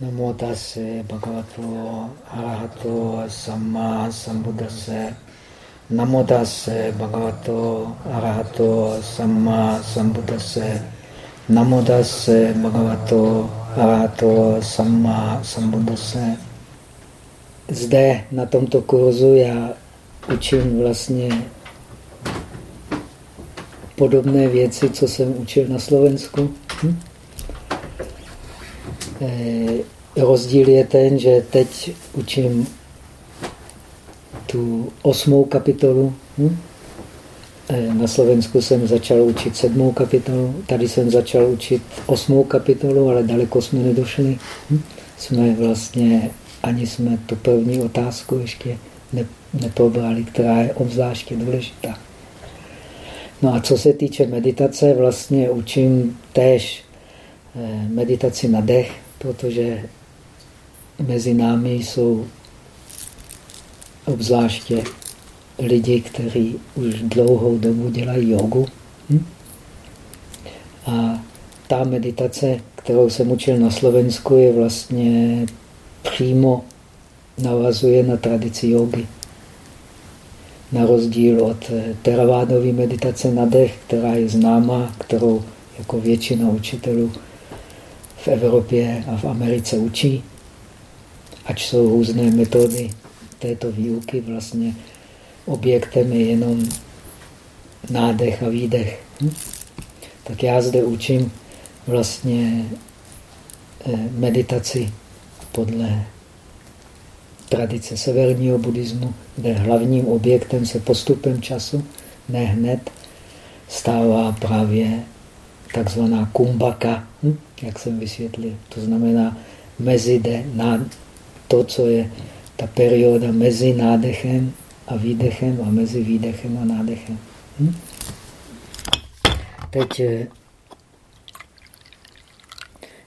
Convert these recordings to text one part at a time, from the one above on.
Namo tase bhagavato arahato samma sambuddhase. Namo tase bhagavato arahato samma sambuddhase. Namo tase bhagavato arahato samma sambuddhase. Zde na tomto kurzu já učím vlastně podobné věci, co jsem učil na Slovensku. Hm? Eh, rozdíl je ten, že teď učím tu osmou kapitolu. Hm? Eh, na Slovensku jsem začal učit sedmou kapitolu, tady jsem začal učit osmou kapitolu, ale daleko jsme nedošli. Hm? Jsme vlastně, ani jsme tu první otázku ještě ne, která je obzvláště důležitá. No a co se týče meditace, vlastně učím též eh, meditaci na dech, protože mezi námi jsou obzvláště lidi, kteří už dlouhou dobu dělají jogu. Hm? A ta meditace, kterou jsem učil na Slovensku, je vlastně přímo navazuje na tradici jogy. Na rozdíl od teravádové meditace na dech, která je známá, kterou jako většina učitelů v Evropě a v Americe učí, ač jsou různé metody této výuky, vlastně objektem je jenom nádech a výdech. Hm? Tak já zde učím vlastně eh, meditaci podle tradice severního buddhismu, kde hlavním objektem se postupem času, ne hned, stává právě takzvaná kumbaka, hm? jak jsem vysvětlil. To znamená mezi de, na, to, co je ta perioda mezi nádechem a výdechem a mezi výdechem a nádechem. Hm? Teď, eh,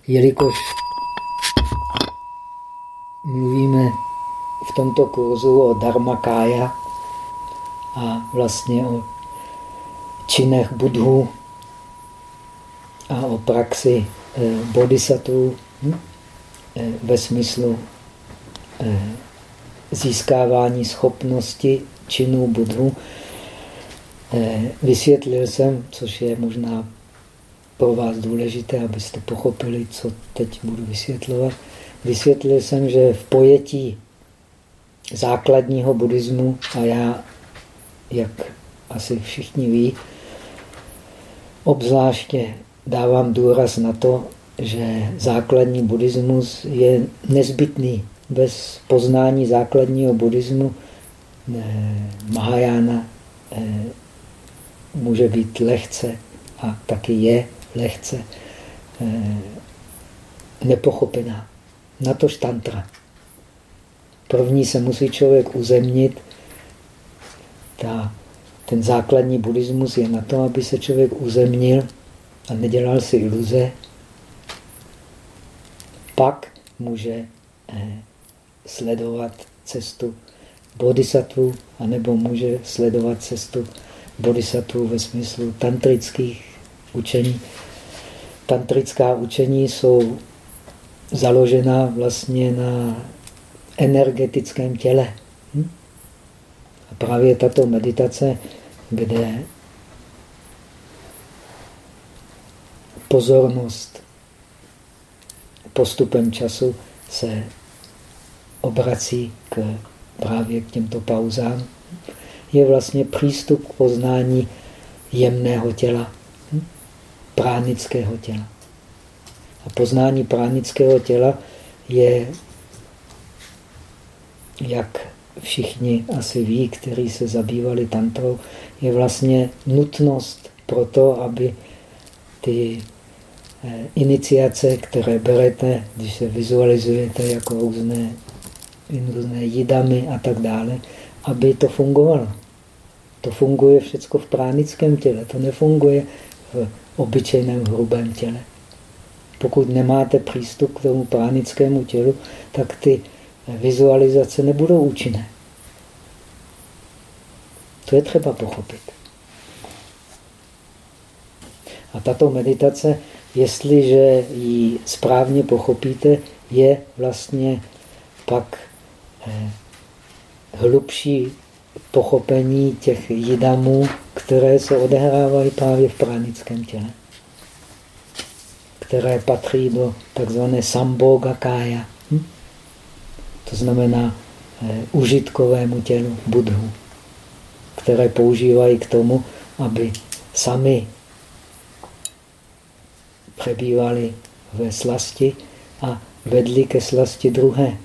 jelikož mluvíme v tomto kurzu o dharmakája a vlastně o činech budhu, a o praxi eh, bodhisattvů hm? eh, ve smyslu eh, získávání schopnosti činů budhu. Vysvětlil jsem, což je možná pro vás důležité, abyste pochopili, co teď budu vysvětlovat. Vysvětlil jsem, že v pojetí základního buddhismu, a já, jak asi všichni ví, obzvláště dávám důraz na to, že základní buddhismus je nezbytný. Bez poznání základního buddhismu eh, Mahajana eh, může být lehce a taky je lehce eh, nepochopená. Na to tantra. První se musí člověk uzemnit. Ta, ten základní buddhismus je na to, aby se člověk uzemnil a nedělal si iluze, pak může eh, sledovat cestu bodhisattvu, anebo může sledovat cestu bodhisattvu ve smyslu tantrických učení. Tantrická učení jsou založena vlastně na energetickém těle. Hm? A právě tato meditace, kde pozornost postupem času se obrací k, právě k těmto pauzám, je vlastně přístup k poznání jemného těla, hm? pránického těla. A poznání pránického těla je, jak všichni asi ví, kteří se zabývali tantrou, je vlastně nutnost pro to, aby ty iniciace, které berete, když se vizualizujete jako různé, různé jidamy a tak dále, aby to fungovalo. To funguje všechno v pránickém těle, to nefunguje v obyčejném hrubém těle. Pokud nemáte přístup k tomu pránickému tělu, tak ty vizualizace nebudou účinné. To je třeba pochopit. A tato meditace Jestliže ji správně pochopíte, je vlastně pak eh, hlubší pochopení těch jidamů, které se odehrávají právě v pranickém těle, které patří do takzvané samboga kája. Hm? To znamená eh, užitkovému tělu budhu, které používají k tomu, aby sami přebývali ve slasti a vedli ke slasti druhé.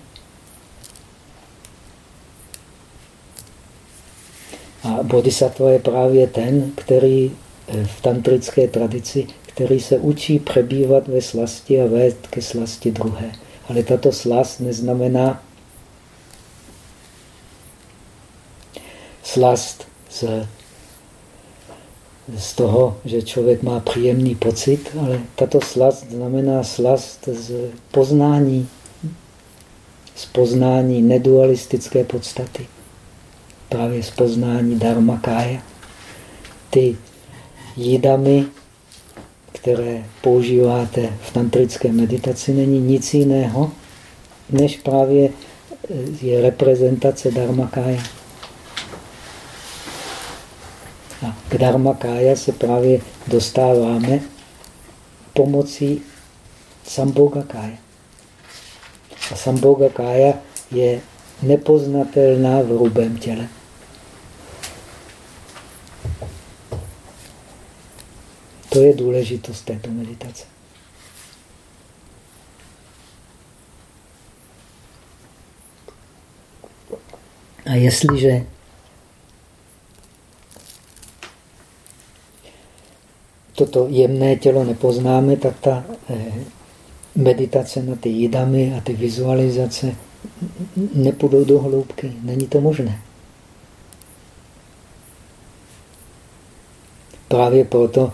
A bodhisattva je právě ten, který eh, v tantrické tradici, který se učí přebývat ve slasti a vést ke slasti druhé. Ale tato slast neznamená slast z, z toho, že člověk má příjemný pocit, ale tato slast znamená slast z poznání, z poznání nedualistické podstaty právě z poznání kája. Ty jídamy, které používáte v tantrické meditaci, není nic jiného, než právě je reprezentace kája. A k kája se právě dostáváme pomocí samboga kája. A samboga kája je nepoznatelná v hrubém těle. To je důležitost této meditace. A jestliže toto jemné tělo nepoznáme, tak ta eh, meditace na ty jídamy a ty vizualizace nepůjdou do hloubky. Není to možné. Právě proto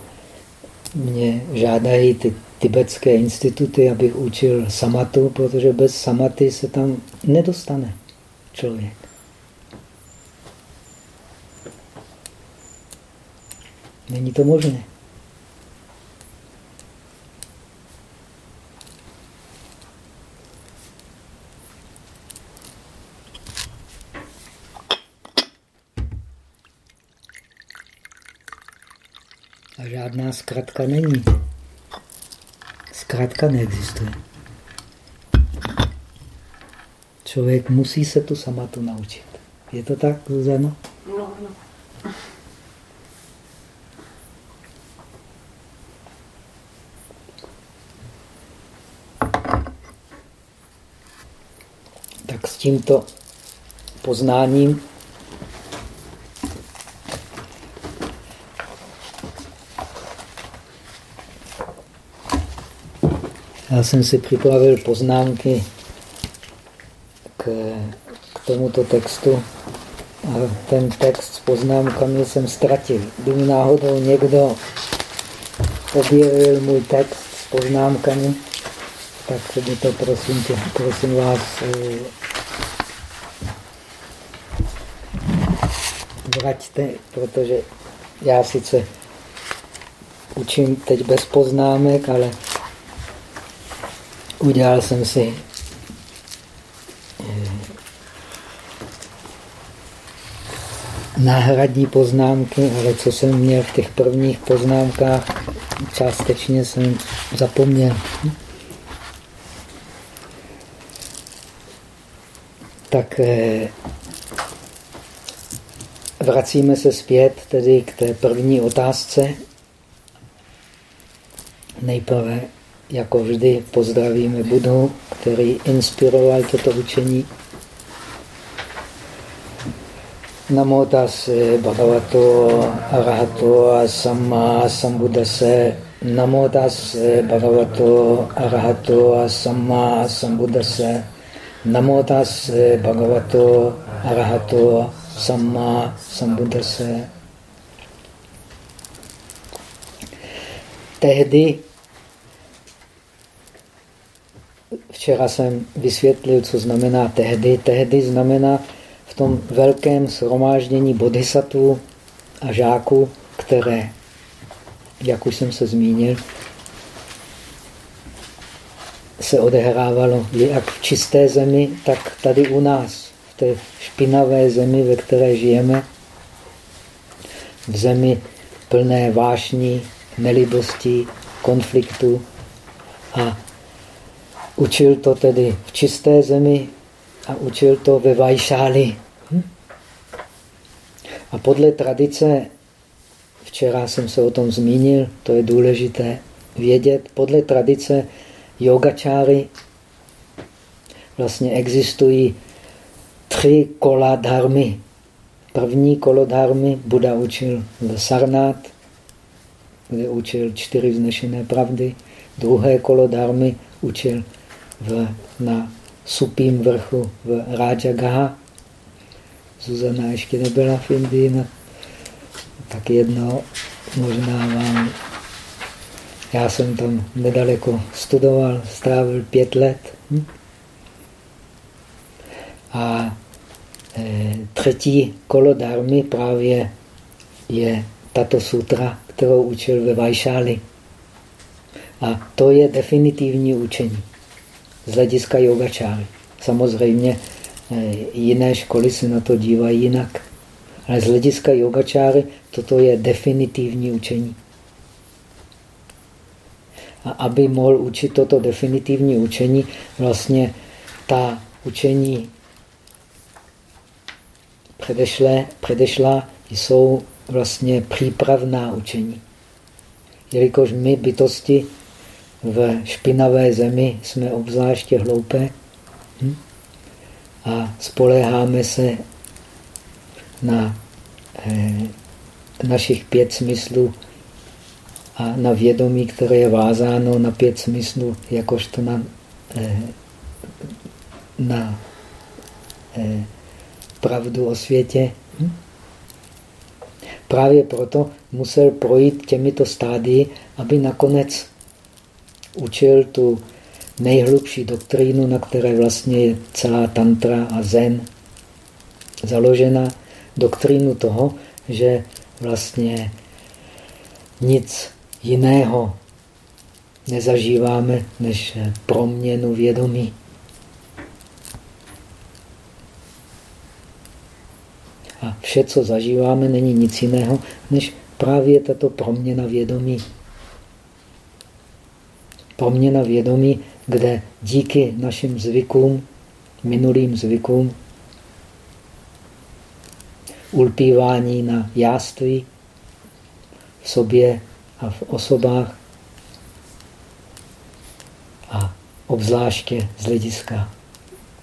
mě žádají ty tibetské instituty, abych učil samatu, protože bez samaty se tam nedostane člověk. Není to možné. A žádná zkratka není. Zkrátka neexistuje. Člověk musí se tu samatu naučit. Je to tak, Zuzano? No, no. Tak s tímto poznáním Já jsem si připravil poznámky k, k tomuto textu a ten text s poznámkami jsem ztratil. Kdyby náhodou někdo objevil můj text s poznámkami, tak mi to prosím, tě, prosím vás eh, vraťte, protože já sice učím teď bez poznámek, ale udělal jsem si eh, náhradní poznámky, ale co jsem měl v těch prvních poznámkách, částečně jsem zapomněl. Tak eh, vracíme se zpět tedy k té první otázce. Nejprve jako vždy pozdravíme Budhu, který inspiroval toto učení. Namo tase bhagavato arahato samma sambuddhase. Namo tase bhagavato arahato samma sambuddhase. Namo tase bhagavato arahato samma sambuddhase. Tehdy Včera jsem vysvětlil, co znamená tehdy. Tehdy znamená v tom velkém shromáždění bodhisattvů a žáků, které, jak už jsem se zmínil, se odehrávalo jak v čisté zemi, tak tady u nás, v té špinavé zemi, ve které žijeme, v zemi plné vášní, nelibosti, konfliktu. A učil to tedy v čisté zemi a učil to ve Vajšáli. Hm? A podle tradice, včera jsem se o tom zmínil, to je důležité vědět, podle tradice yogačáry vlastně existují tři kola dharmy. První kolo dharmy Buda učil v Sarnát, kde učil čtyři vznešené pravdy. Druhé kolo dharmy učil v, na supím vrchu v Rajagaha. Zuzana ještě nebyla v Indii, no, tak jedno možná vám... Já jsem tam nedaleko studoval, strávil pět let. Hm? A e, třetí kolo dármy právě je tato sutra, kterou učil ve Vajšáli. A to je definitivní učení z hlediska yogačáry. Samozřejmě e, jiné školy se na to dívají jinak. Ale z hlediska yogačáry toto je definitivní učení. A aby mohl učit toto definitivní učení, vlastně ta učení předešlé, předešlá jsou vlastně přípravná učení. Jelikož my bytosti v špinavé zemi jsme obzvláště hloupé hm? a spoléháme se na eh, našich pět smyslů a na vědomí, které je vázáno na pět smyslů, jakožto na, eh, na eh, pravdu o světě. Hm? Právě proto musel projít těmito stádii, aby nakonec učil tu nejhlubší doktrínu, na které vlastně je celá tantra a zen založena, doktrínu toho, že vlastně nic jiného nezažíváme než proměnu vědomí. A vše, co zažíváme, není nic jiného, než právě tato proměna vědomí. Proměna vědomí, kde díky našim zvykům, minulým zvykům, ulpívání na jáství v sobě a v osobách a obzvláště z hlediska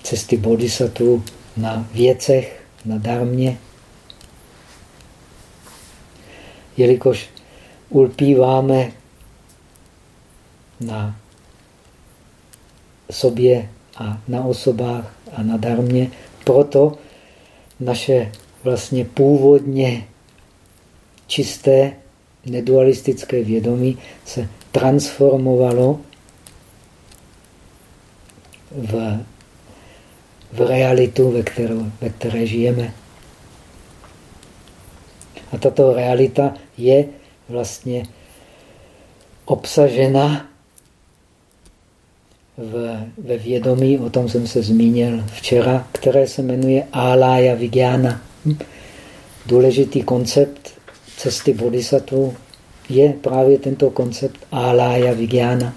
cesty bodhisattva na věcech, na darmě, jelikož ulpíváme na sobě a na osobách a na darmě, proto naše vlastně původně čisté nedualistické vědomí se transformovalo v, v realitu, ve, kterou, ve které žijeme. A tato realita je vlastně obsažena v, ve vědomí, o tom jsem se zmínil včera, které se jmenuje Alaya Vigyana. Důležitý koncept cesty bodhisattva je právě tento koncept Alaya Vigyana.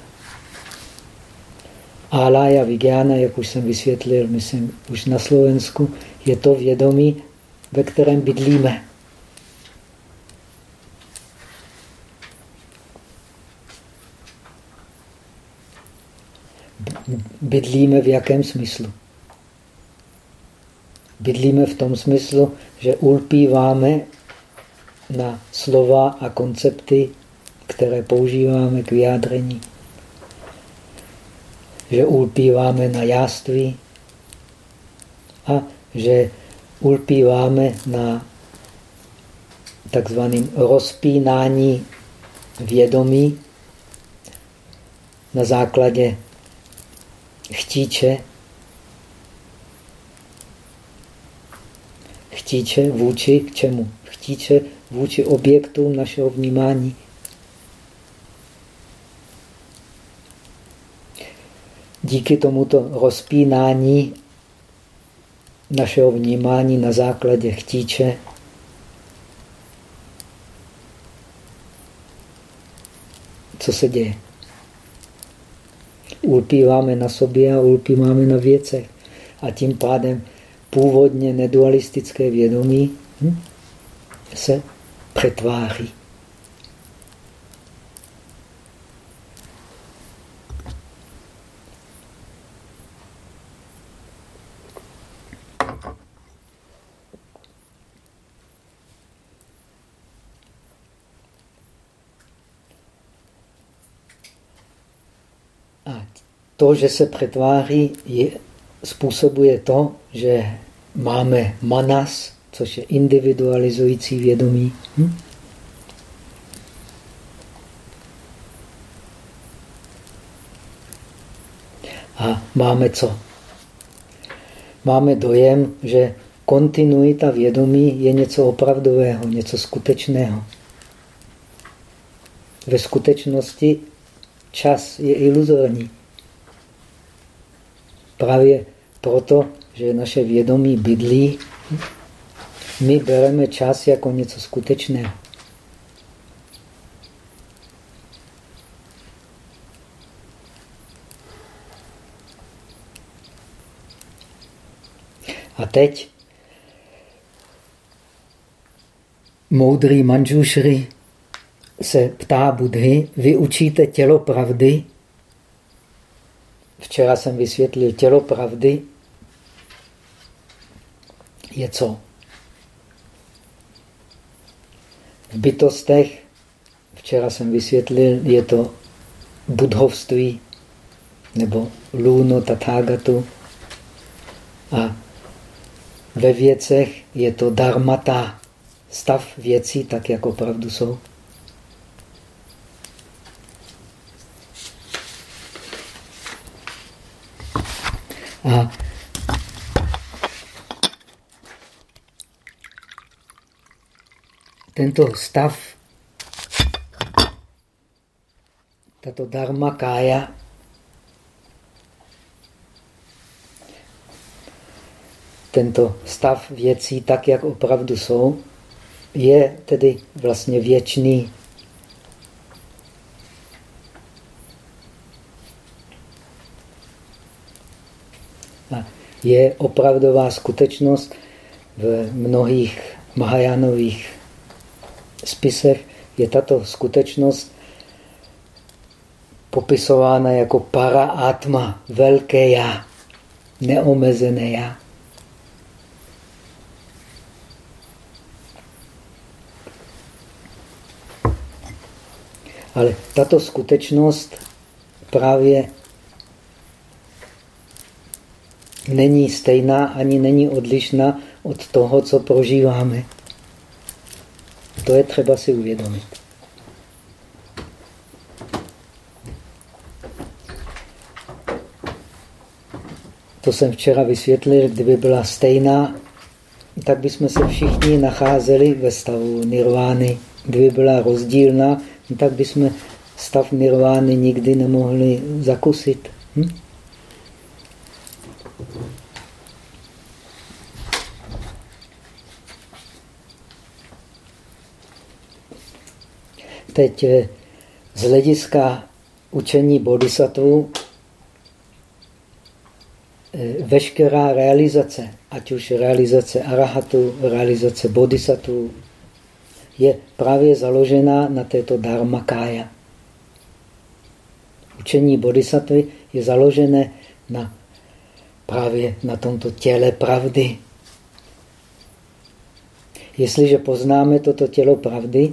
Alaya Vigyana, jak už jsem vysvětlil, myslím, už na Slovensku, je to vědomí, ve kterém bydlíme. Bydlíme v jakém smyslu? Bydlíme v tom smyslu, že ulpíváme na slova a koncepty, které používáme k vyjádření. Že ulpíváme na jáství a že ulpíváme na takzvaným rozpínání vědomí na základě chtíče, chtíče vůči k čemu? Chtíče vůči objektům našeho vnímání. díky tomuto rozpínání našeho vnímání na základě chtíče co se děje? Ulpíváme na sobě a ulpíváme na věcech. A tím pádem původně nedualistické vědomí hm, se přetváří. To, že se přetváří, je, způsobuje to, že máme manas, což je individualizující vědomí. Hm? A máme co? Máme dojem, že kontinuita vědomí je něco opravdového, něco skutečného. Ve skutečnosti čas je iluzorní. Právě proto, že naše vědomí bydlí, my bereme čas jako něco skutečného. A teď moudrý Manjushri se ptá Budhy, vy učíte tělo pravdy, Včera jsem vysvětlil, tělo pravdy je co? V bytostech, včera jsem vysvětlil, je to budhovství nebo lůno tathagatu. A ve věcech je to dharmata, stav věcí tak, jako opravdu jsou. A tento stav, tato dharma kája, tento stav věcí tak, jak opravdu jsou, je tedy vlastně věčný je opravdová skutečnost v mnohých Mahajánových spisech je tato skutečnost popisována jako para atma, velké já, neomezené já. Ale tato skutečnost právě není stejná ani není odlišná od toho, co prožíváme. To je třeba si uvědomit. To jsem včera vysvětlil, kdyby byla stejná, tak bychom se všichni nacházeli ve stavu nirvány. Kdyby byla rozdílná, tak bychom stav nirvány nikdy nemohli zakusit. Hm? Teď eh, z hlediska učení bodhisattva eh, veškerá realizace, ať už realizace arahatu, realizace bodhisattva, je právě založená na této dharmakája. Učení bodhisattvy je založené na, právě na tomto těle pravdy. Jestliže poznáme toto tělo pravdy,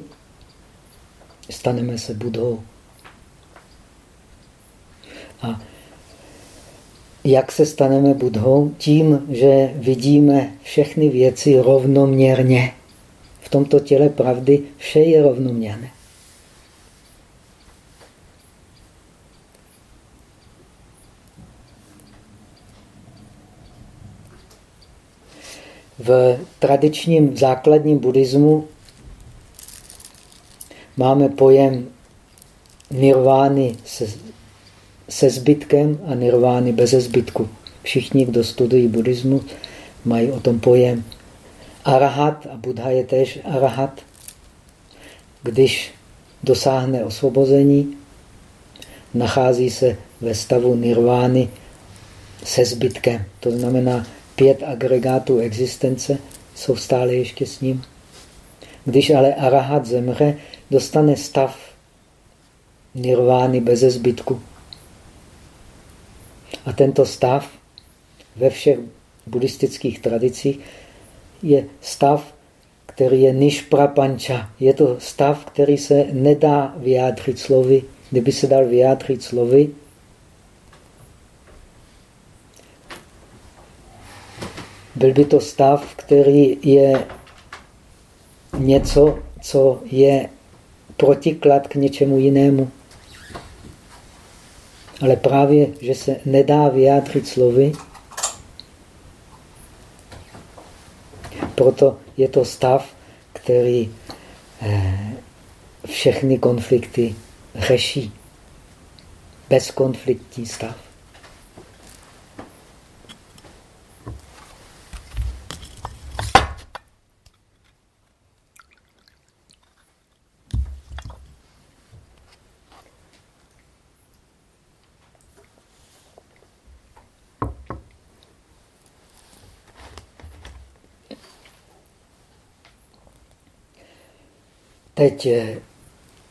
staneme se budou. A jak se staneme budhou? Tím, že vidíme všechny věci rovnoměrně. V tomto těle pravdy vše je rovnoměrné. V tradičním základním buddhismu máme pojem nirvány se se zbytkem a nirvány bez zbytku. Všichni, kdo studují buddhismus, mají o tom pojem. Arahat, a Buddha je též arahat, když dosáhne osvobození, nachází se ve stavu nirvány se zbytkem. To znamená, pět agregátů existence jsou stále ještě s ním. Když ale arahat zemře, dostane stav nirvány bez zbytku. A tento stav ve všech buddhistických tradicích je stav, který je nišprapanča. Je to stav, který se nedá vyjádřit slovy. Kdyby se dal vyjádřit slovy, byl by to stav, který je něco, co je protiklad k něčemu jinému. Ale právě, že se nedá vyjádřit slovy, proto je to stav, který eh, všechny konflikty řeší. Bezkonfliktní stav. Teď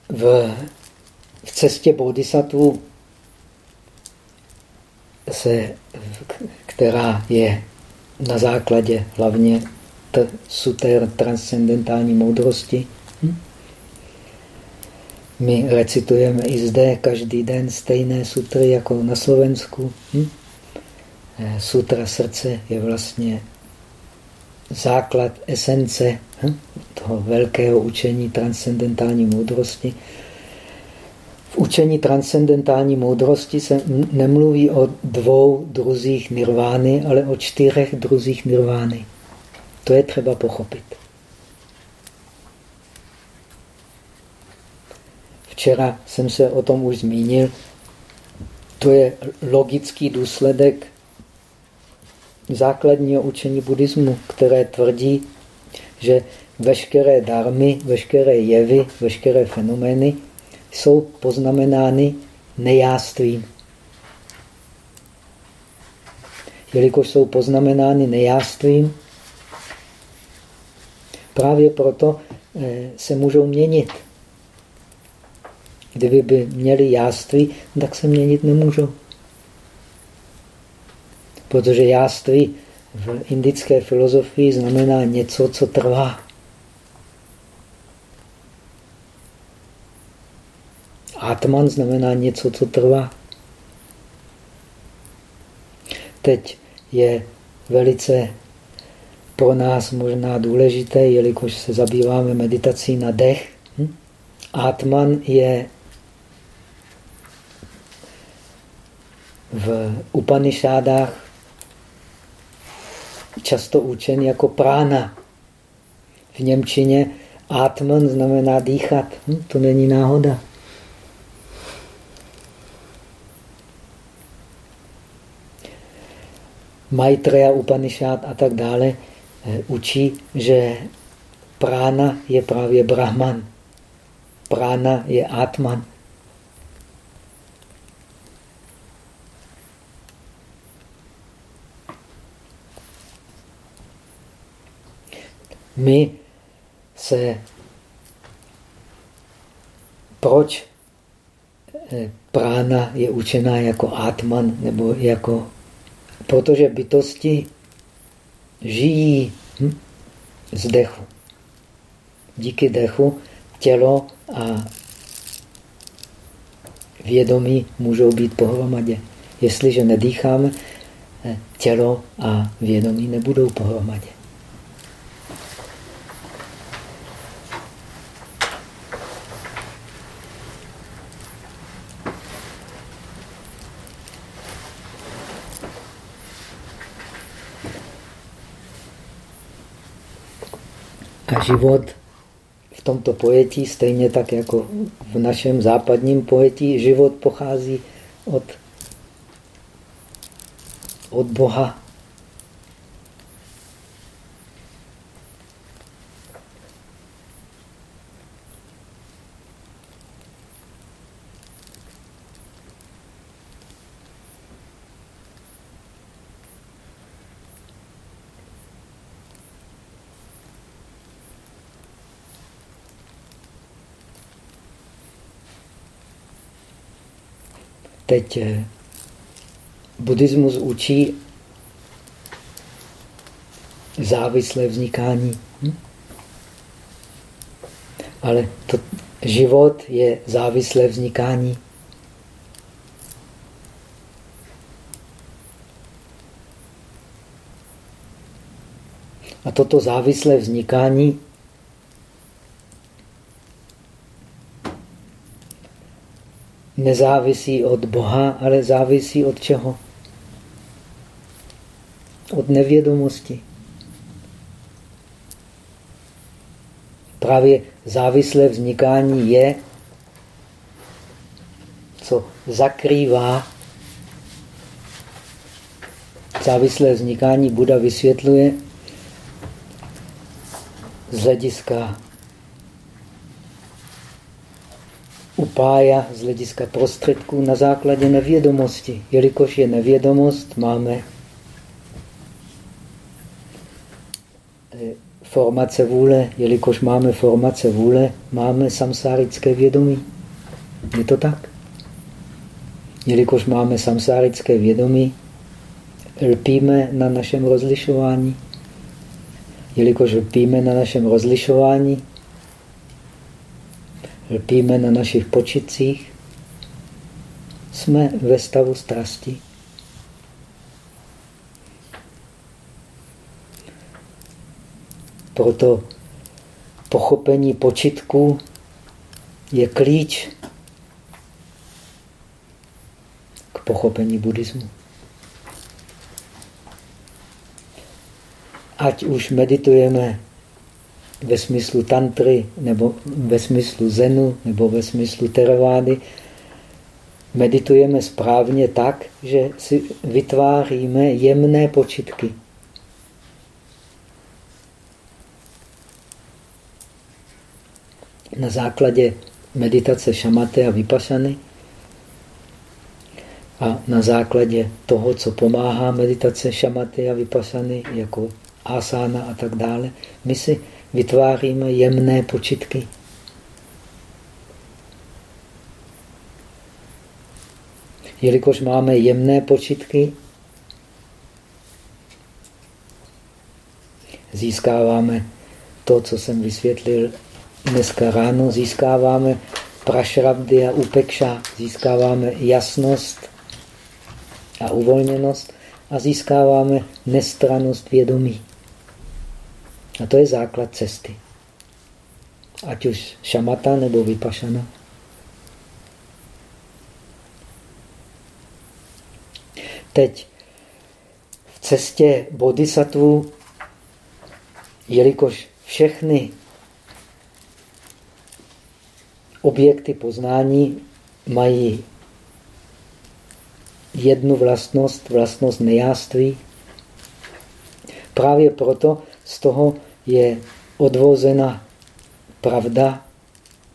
v, v cestě bodhisattva, se, která je na základě hlavně suter transcendentální moudrosti. Hm? My recitujeme i zde každý den stejné sutry jako na Slovensku. Hm? Eh, sutra srdce je vlastně základ esence hm, toho velkého učení transcendentální moudrosti. V učení transcendentální moudrosti se nemluví o dvou druzích nirvány, ale o čtyřech druzích nirvány. To je třeba pochopit. Včera jsem se o tom už zmínil. To je logický důsledek základního učení buddhismu, které tvrdí, že veškeré darmy, veškeré jevy, veškeré fenomény jsou poznamenány nejástvím. Jelikož jsou poznamenány nejástvím, právě proto eh, se můžou měnit. Kdyby by měli jáství, tak se měnit nemůžou. Protože jáství v indické filozofii znamená něco, co trvá. Atman znamená něco, co trvá. Teď je velice pro nás možná důležité, jelikož se zabýváme meditací na dech. Hm? Atman je v Upanishádách často učen jako prána. V Němčině Atman znamená dýchat. Hm? To není náhoda. Maitreya Upanishad a tak dále eh, učí, že prána je právě Brahman. Prána je Atman. My se proč eh, prána je učená jako atman nebo jako protože bytosti žijí hm, z dechu. Díky dechu tělo a vědomí můžou být pohromadě. Jestliže nedýcháme, eh, tělo a vědomí nebudou pohromadě. A život v tomto pojetí, stejně tak jako v našem západním pojetí, život pochází od, od Boha. Teď eh, buddhismus učí závislé vznikání. Hm? Ale to, život je závislé vznikání. A toto závislé vznikání nezávisí od Boha, ale závisí od čeho? Od nevědomosti. Právě závislé vznikání je, co zakrývá závislé vznikání Buda vysvětluje z hlediska upája z hlediska prostředků na základě nevědomosti. Jelikož je nevědomost, máme eh, formace vůle. Jelikož máme formace vůle, máme samsárické vědomí. Je to tak? Jelikož máme samsárické vědomí, lpíme na našem rozlišování. Jelikož lpíme na našem rozlišování, lpíme na našich počitcích, jsme ve stavu strasti. Proto pochopení počitků je klíč k pochopení buddhismu. Ať už meditujeme ve smyslu tantry, nebo ve smyslu zenu, nebo ve smyslu teravády, meditujeme správně tak, že si vytváříme jemné počitky. Na základě meditace šamaty a vypašany a na základě toho, co pomáhá meditace šamaty a vypašany, jako asána a tak dále, my si vytváříme jemné počitky. Jelikož máme jemné počitky, získáváme to, co jsem vysvětlil dneska ráno, získáváme prašrabdy a upekša, získáváme jasnost a uvolněnost a získáváme nestranost vědomí. A to je základ cesty. Ať už šamata nebo vypašana. Teď v cestě bodhisattva, jelikož všechny objekty poznání mají jednu vlastnost, vlastnost nejáství. Právě proto z toho je odvozena pravda,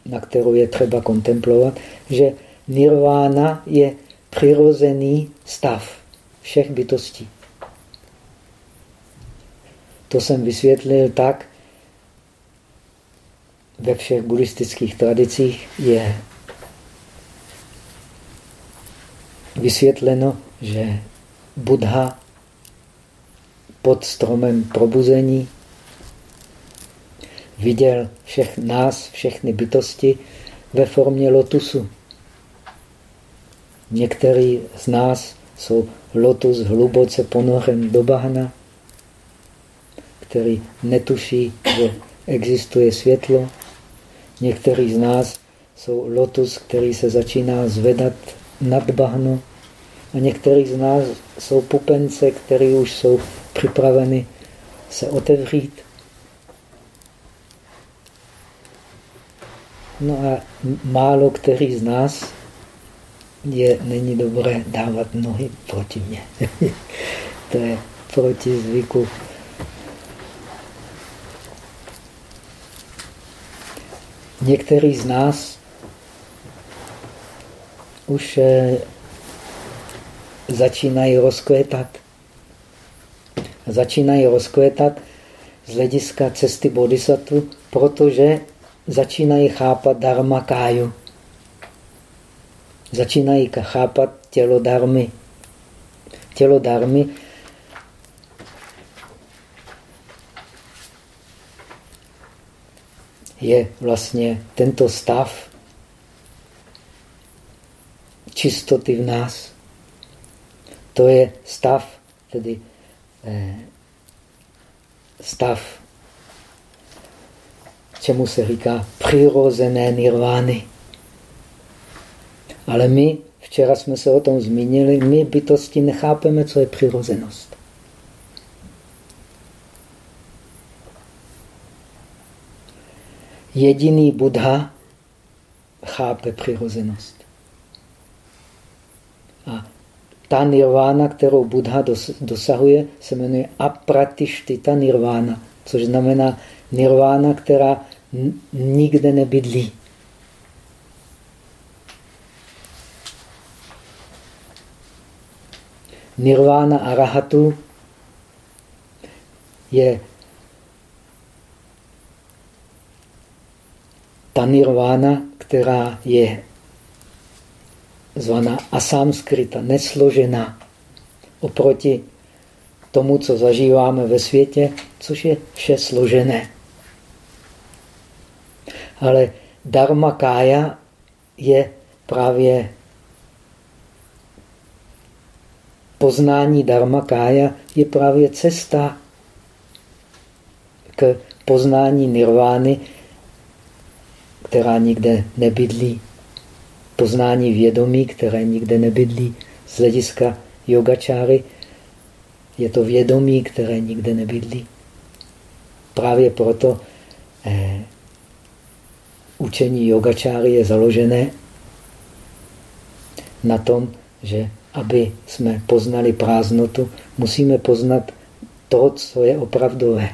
na kterou je třeba kontemplovat, že nirvána je přirozený stav všech bytostí. To jsem vysvětlil tak, ve všech buddhistických tradicích je vysvětleno, že Buddha pod stromem probuzení viděl všech nás, všechny bytosti ve formě lotusu. Některý z nás jsou lotus hluboce ponoren do bahna, který netuší, že existuje světlo. Některý z nás jsou lotus, který se začíná zvedat nad bahno. A některý z nás jsou pupence, které už jsou připraveny se otevřít. No a málo který z nás je, není dobré dávat nohy proti mně. to je proti zvyku. Některý z nás už eh, začínají rozkvětat. Začínají rozkvětat z hlediska cesty bodhisattva, protože začínají chápat dharma káju. Začínají chápat tělo darmy. Tělo darmy je vlastně tento stav čistoty v nás. To je stav, tedy eh, stav, čemu se říká přirozené nirvány. Ale my, včera jsme se o tom zmínili, my bytosti nechápeme, co je přirozenost. Jediný Buddha chápe přirozenost. A ta nirvána, kterou Buddha dosahuje, se jmenuje apratištita nirvána, což znamená nirvána, která nikde nebydlí. Nirvána arahatu je ta nirvána, která je zvaná asamskrita, nesložená oproti tomu, co zažíváme ve světě, což je vše složené. Ale dharma kája je právě poznání dharma kája je právě cesta k poznání nirvány, která nikde nebydlí poznání vědomí, které nikde nebydlí. Z hlediska yogačáry je to vědomí, které nikde nebydlí. Právě proto eh, učení yogačáry je založené na tom, že aby jsme poznali prázdnotu, musíme poznat to, co je opravdové.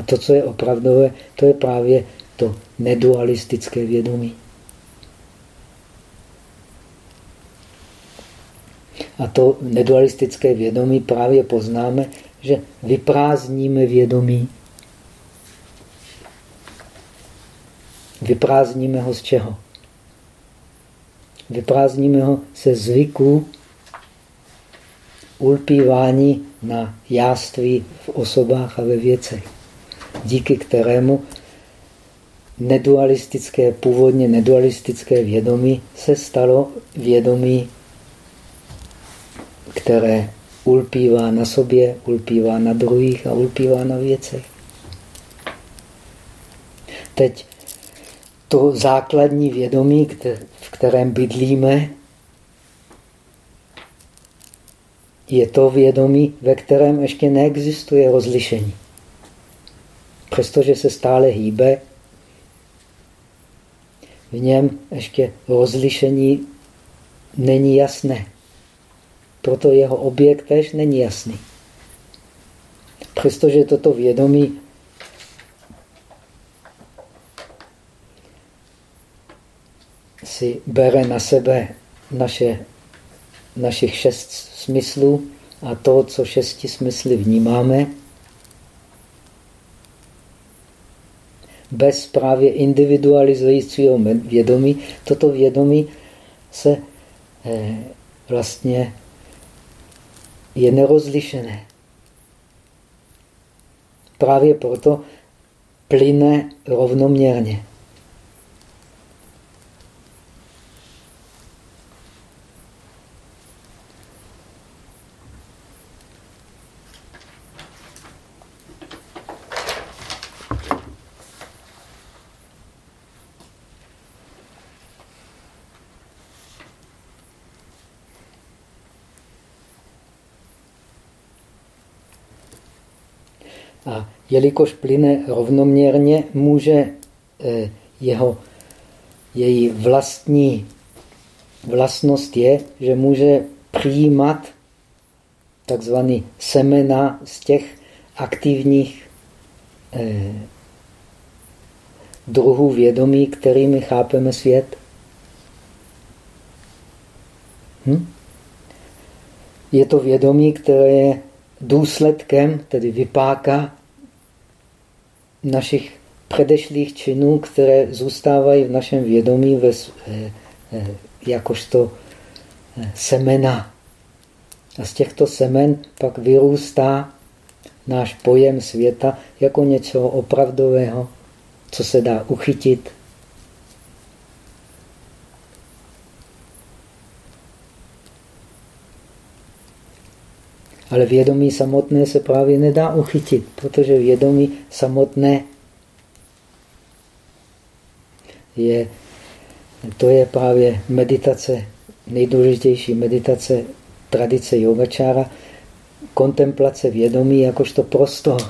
A to, co je opravdové, to je právě to nedualistické vědomí. A to nedualistické vědomí právě poznáme, že vyprázdníme vědomí. Vyprázdníme ho z čeho? Vyprázdníme ho se zvyků ulpívání na jáství v osobách a ve věcech, díky kterému nedualistické, původně nedualistické vědomí se stalo vědomí které ulpívá na sobě, ulpívá na druhých a ulpívá na věcech. Teď to základní vědomí, v kterém bydlíme, je to vědomí, ve kterém ještě neexistuje rozlišení. Přestože se stále hýbe, v něm ještě rozlišení není jasné. Proto jeho objekt tež není jasný. Přestože toto vědomí si bere na sebe naše, našich šest smyslů a to, co šesti smysly vnímáme, bez právě individualizujícího vědomí, toto vědomí se eh, vlastně je nerozlišené. Právě proto plyne rovnoměrně. A jelikož plyne rovnoměrně, může eh, jeho, její vlastní vlastnost je, že může přijímat takzvaný semena z těch aktivních eh, druhů vědomí, kterými chápeme svět. Hm? Je to vědomí, které je důsledkem, tedy vypáka našich předešlých činů, které zůstávají v našem vědomí ve, eh, eh, jakožto eh, semena. A z těchto semen pak vyrůstá náš pojem světa jako něco opravdového, co se dá uchytit. Ale vědomí samotné se právě nedá uchytit, protože vědomí samotné je, to je právě meditace, nejdůležitější meditace tradice yogačára, kontemplace vědomí jakožto prostor.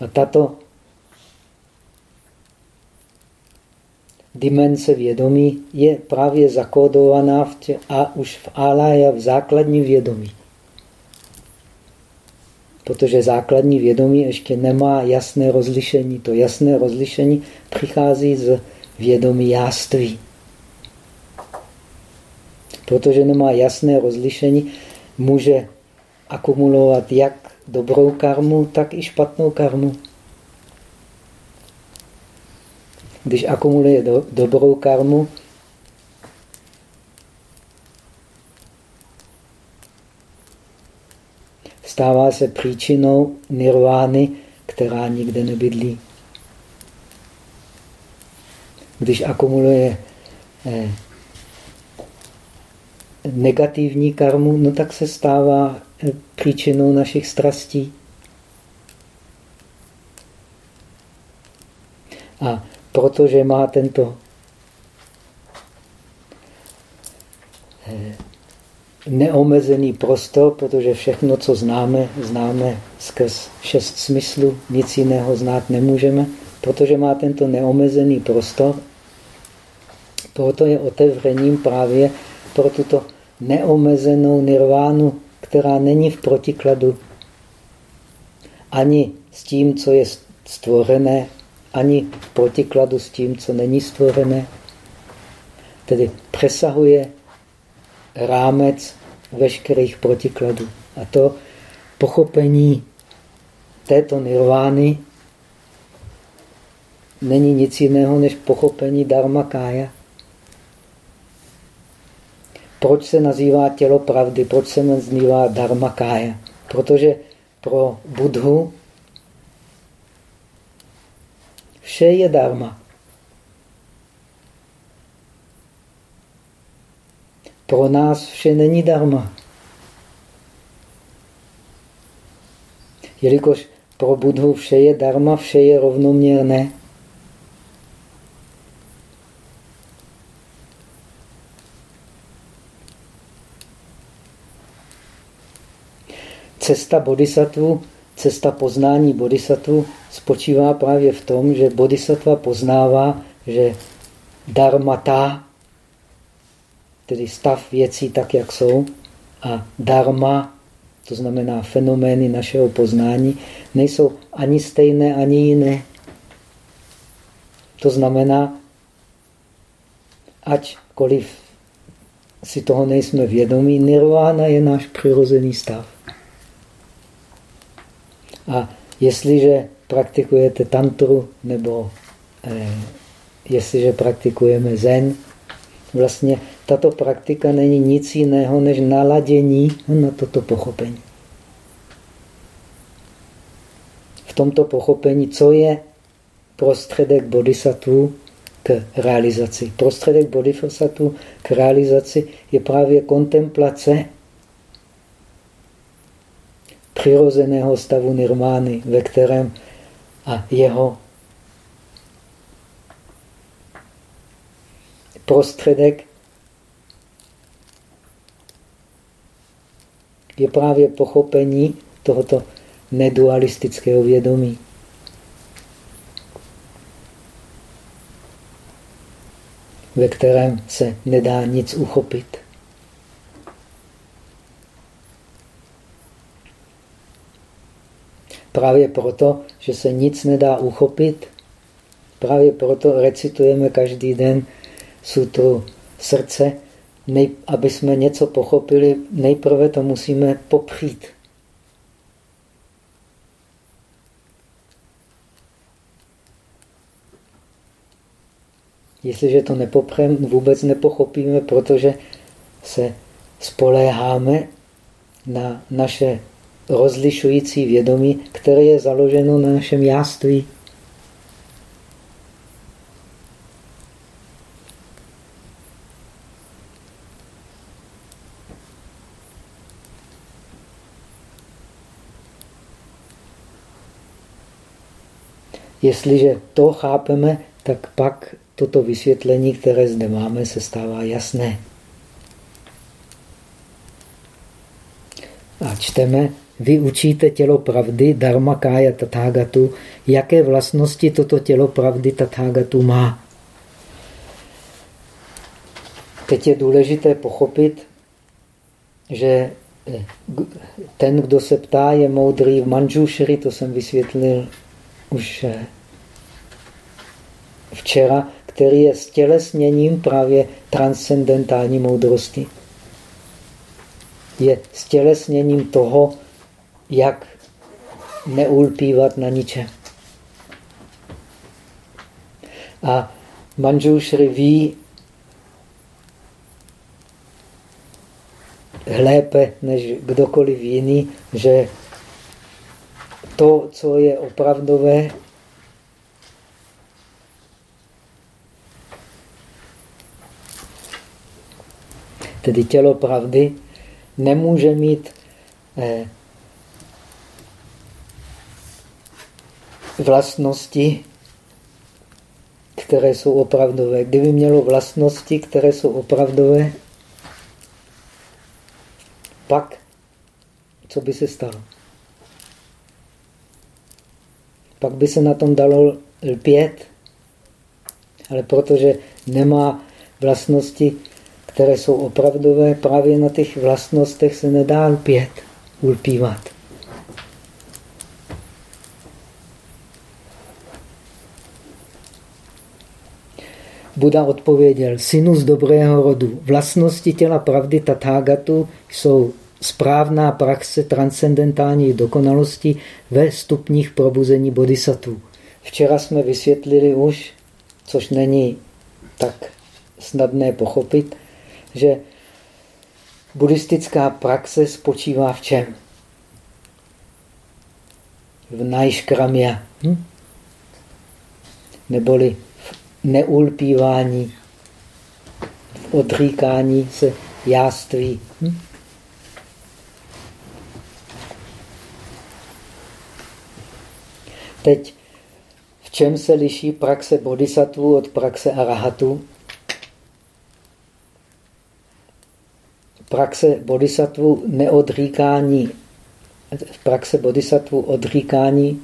A tato dimenze vědomí je právě zakódovaná v tě, a už v alaya v základní vědomí. Protože základní vědomí ještě nemá jasné rozlišení. To jasné rozlišení přichází z vědomí jáství. Protože nemá jasné rozlišení, může akumulovat jak dobrou karmu, tak i špatnou karmu. Když akumuluje do, dobrou karmu, stává se příčinou nirvány, která nikde nebydlí. Když akumuluje eh, negativní karmu, no tak se stává eh, příčinou našich strastí. A protože má tento eh, neomezený prostor, protože všechno, co známe, známe skrz šest smyslů, nic jiného znát nemůžeme, protože má tento neomezený prostor, proto je otevřením právě pro tuto neomezenou nirvánu, která není v protikladu ani s tím, co je stvořené, ani v protikladu s tím, co není stvořené. Tedy přesahuje rámec veškerých protikladů. A to pochopení této nirvány není nic jiného než pochopení dharma kája. Proč se nazývá tělo pravdy? Proč se nazývá dharma kája? Protože pro Budhu vše je dharma. Pro nás vše není dharma. Jelikož pro Budhu vše je dharma, vše je rovnoměrné. Cesta bodhisattva, cesta poznání bodhisattva spočívá právě v tom, že bodhisattva poznává, že dharmata tedy stav věcí tak, jak jsou, a dharma, to znamená fenomény našeho poznání, nejsou ani stejné, ani jiné. To znamená, ačkoliv si toho nejsme vědomí, nirvána je náš přirozený stav. A jestliže praktikujete tantru nebo eh, jestliže praktikujeme zen, vlastně tato praktika není nic jiného než naladění na toto pochopení. V tomto pochopení, co je prostředek bodhisattva k realizaci. Prostředek bodhisattva k realizaci je právě kontemplace přirozeného stavu nirmány, ve kterém a jeho prostředek je právě pochopení tohoto nedualistického vědomí. ve kterém se nedá nic uchopit. Právě proto, že se nic nedá uchopit, právě proto recitujeme každý den sutru srdce, nej, aby jsme něco pochopili, nejprve to musíme popřít. Jestliže to nepopřeme, vůbec nepochopíme, protože se spoléháme na naše rozlišující vědomí, které je založeno na našem jáství. Jestliže to chápeme, tak pak toto vysvětlení, které zde máme, se stává jasné. A čteme, vy učíte tělo pravdy, dharma kája tathagatu, jaké vlastnosti toto tělo pravdy tathagatu má. Teď je důležité pochopit, že eh, ten, kdo se ptá, je moudrý v manžušeri, to jsem vysvětlil už eh, včera, který je stělesněním právě transcendentální moudrosti. Je stělesněním toho, jak neulpívat na ničem. A Manjushri ví lépe než kdokoliv jiný, že to, co je opravdové, tedy tělo pravdy, nemůže mít eh, vlastnosti, které jsou opravdové. Kdyby mělo vlastnosti, které jsou opravdové, pak co by se stalo? Pak by se na tom dalo lpět, ale protože nemá vlastnosti, které jsou opravdové, právě na těch vlastnostech se nedá lpět, ulpívat. Buda odpověděl, synu z dobrého rodu, vlastnosti těla pravdy Tathagatu jsou správná praxe transcendentální dokonalosti ve stupních probuzení bodhisattva. Včera jsme vysvětlili už, což není tak snadné pochopit, že buddhistická praxe spočívá v čem? V najškramia. Hm? Neboli neulpívání, v odříkání se jáství. Hm? Teď, v čem se liší praxe bodhisattva od praxe arahatu? Praxe bodhisattva neodříkání, praxe bodhisattva odříkání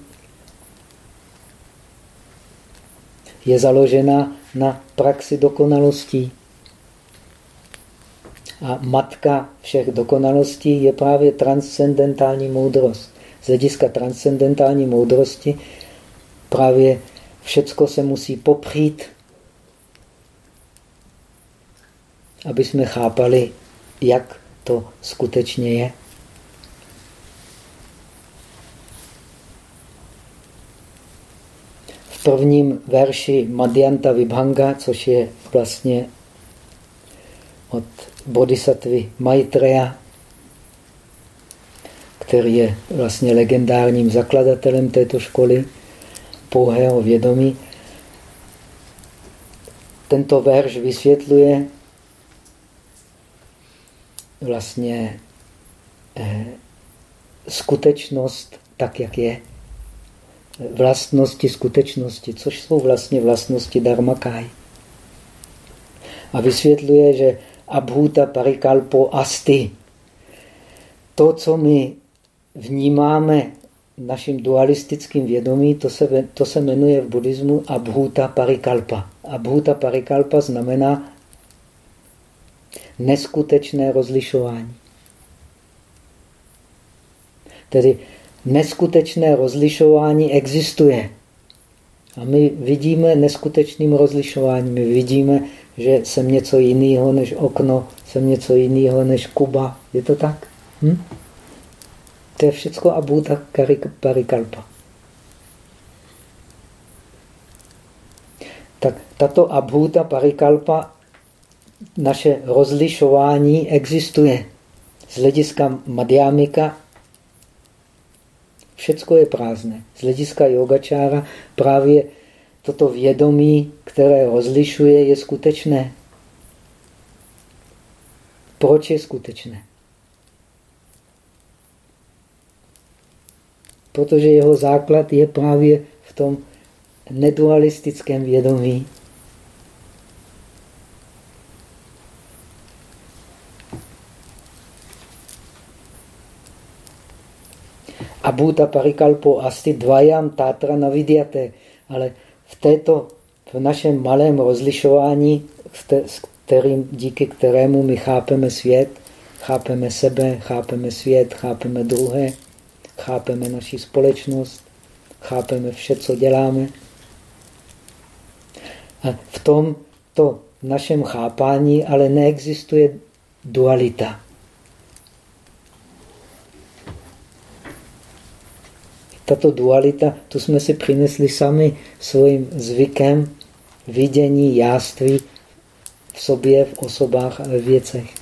je založena na praxi dokonalostí. A matka všech dokonalostí je právě transcendentální moudrost. Z hlediska transcendentální moudrosti právě všecko se musí popřít, aby jsme chápali, jak to skutečně je. Prvním verši Madhyanta Vibhanga, což je vlastně od bodhisattvy Maitreya, který je vlastně legendárním zakladatelem této školy pouhého vědomí. Tento verš vysvětluje vlastně eh, skutečnost tak, jak je vlastnosti skutečnosti, což jsou vlastně vlastnosti dharmakaj. A vysvětluje, že abhuta parikalpo asti, to, co my vnímáme naším dualistickým vědomí, to se, to se jmenuje v buddhismu abhuta parikalpa. A bhuta parikalpa znamená neskutečné rozlišování. Tedy neskutečné rozlišování existuje. A my vidíme neskutečným rozlišováním. My vidíme, že jsem něco jiného než okno, jsem něco jiného než Kuba. Je to tak? Hm? To je všecko abhuta parikalpa. Tak tato abhuta parikalpa, naše rozlišování existuje. Z hlediska madhyamika všecko je prázdné. Z hlediska yogačára právě toto vědomí, které rozlišuje, je skutečné. Proč je skutečné? Protože jeho základ je právě v tom nedualistickém vědomí. Abhuta parikalpo asti dvajam tátra navidyate. Ale v této, v našem malém rozlišování, s kterým, díky kterému my chápeme svět, chápeme sebe, chápeme svět, chápeme druhé, chápeme naši společnost, chápeme vše, co děláme. A v tomto našem chápání ale neexistuje dualita. Tato dualita, tu jsme si přinesli sami svým zvykem vidění jáství v sobě, v osobách a ve věcech.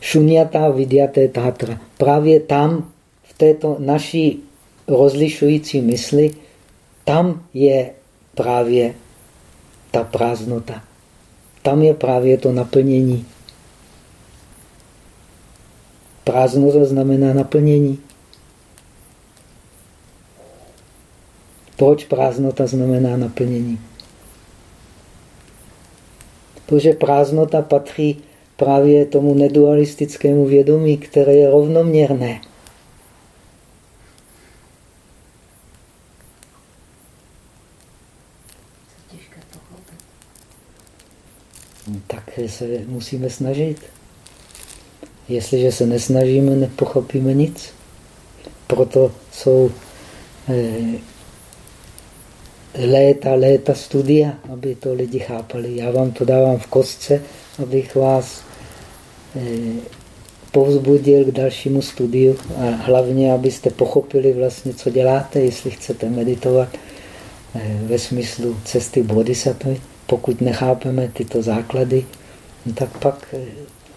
Šunyata vidyate tátra. Právě tam, v této naší rozlišující mysli, tam je právě ta prázdnota. Tam je právě to naplnění. Prázdnota znamená naplnění. Proč prázdnota znamená naplnění? Protože prázdnota patří právě tomu nedualistickému vědomí, které je rovnoměrné. Tak se musíme snažit. Jestliže se nesnažíme, nepochopíme nic. Proto jsou eh, léta, léta studia, aby to lidi chápali. Já vám to dávám v kostce, abych vás eh, povzbudil k dalšímu studiu a hlavně, abyste pochopili vlastně, co děláte, jestli chcete meditovat eh, ve smyslu cesty bodhisattva. Pokud nechápeme tyto základy, no tak pak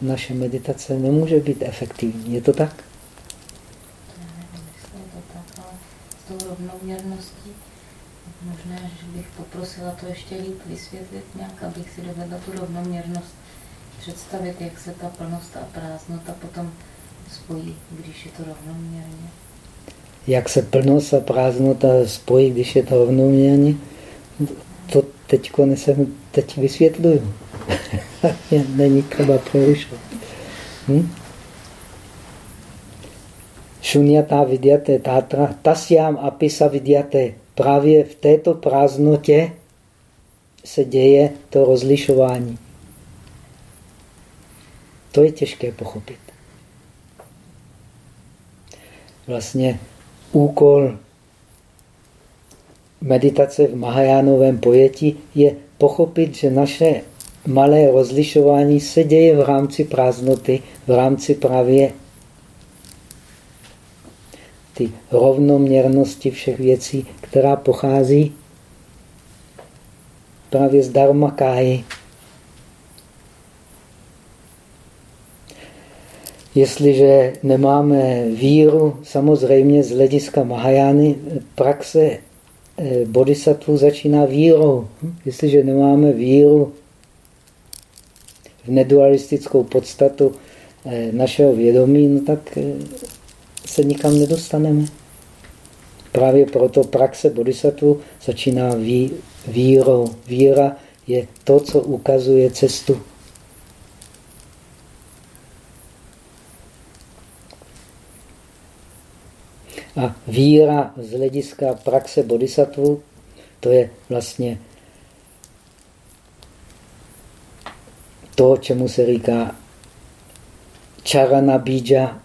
naše meditace nemůže být efektivní. Je to tak? Já nevím, jestli je to tak, ale s tou rovnoměrností možná, že bych poprosila to ještě líp vysvětlit nějak, abych si dovedla tu rovnoměrnost představit, jak se ta plnost a prázdnota potom spojí, když je to rovnoměrně. Jak se plnost a prázdnota spojí, když je to rovnoměrně? To teď jsem teď vysvětluju. Není třeba přerušovat. Hm? Šunyata vidyate tátra, tasyám apisa vidyate. Právě v této prázdnotě se děje to rozlišování. To je těžké pochopit. Vlastně úkol meditace v Mahajánovém pojetí je pochopit, že naše malé rozlišování se děje v rámci prázdnoty, v rámci právě ty rovnoměrnosti všech věcí, která pochází právě z dharmakáji. Jestliže nemáme víru, samozřejmě z hlediska Mahajány, praxe eh, bodhisattva začíná vírou. Jestliže nemáme víru v nedualistickou podstatu eh, našeho vědomí, no tak eh, se nikam nedostaneme. Právě proto praxe bodhisattva začíná ví, vírou. Víra je to, co ukazuje cestu. A víra z hlediska praxe bodhisattva, to je vlastně to, čemu se říká čarana bíja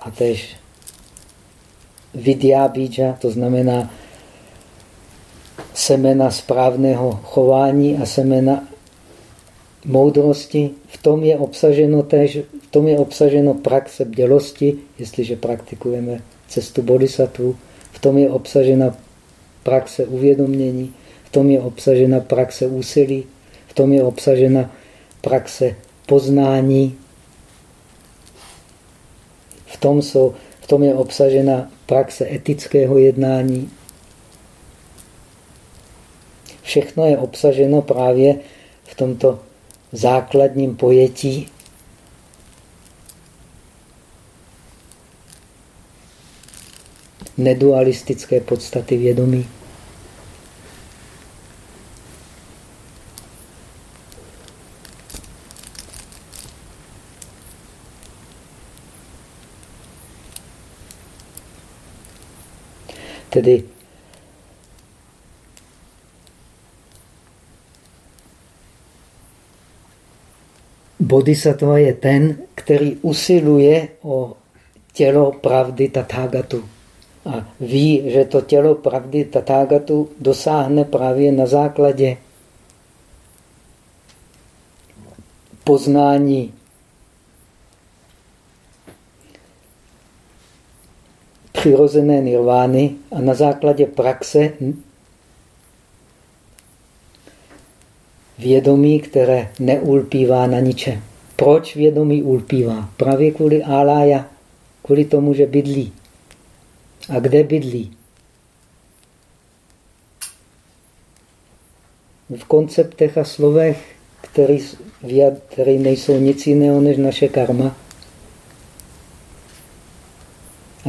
a tež vidya bíja, to znamená semena správného chování a semena moudrosti. V tom je obsaženo tež, v tom je obsaženo praxe bdělosti, jestliže praktikujeme cestu bodhisattva. V tom je obsažena praxe uvědomění, v tom je obsažena praxe úsilí, v tom je obsažena praxe poznání. V tom, jsou, v tom je obsažena praxe etického jednání. Všechno je obsaženo právě v tomto základním pojetí nedualistické podstaty vědomí. Tedy bodhisattva je ten, který usiluje o tělo pravdy Tathagatu. A ví, že to tělo pravdy Tathagatu dosáhne právě na základě poznání přirozené nirvány a na základě praxe vědomí, které neulpívá na ničem. Proč vědomí ulpívá? Právě kvůli alája, kvůli tomu, že bydlí. A kde bydlí? V konceptech a slovech, které, které nejsou nic jiného než naše karma.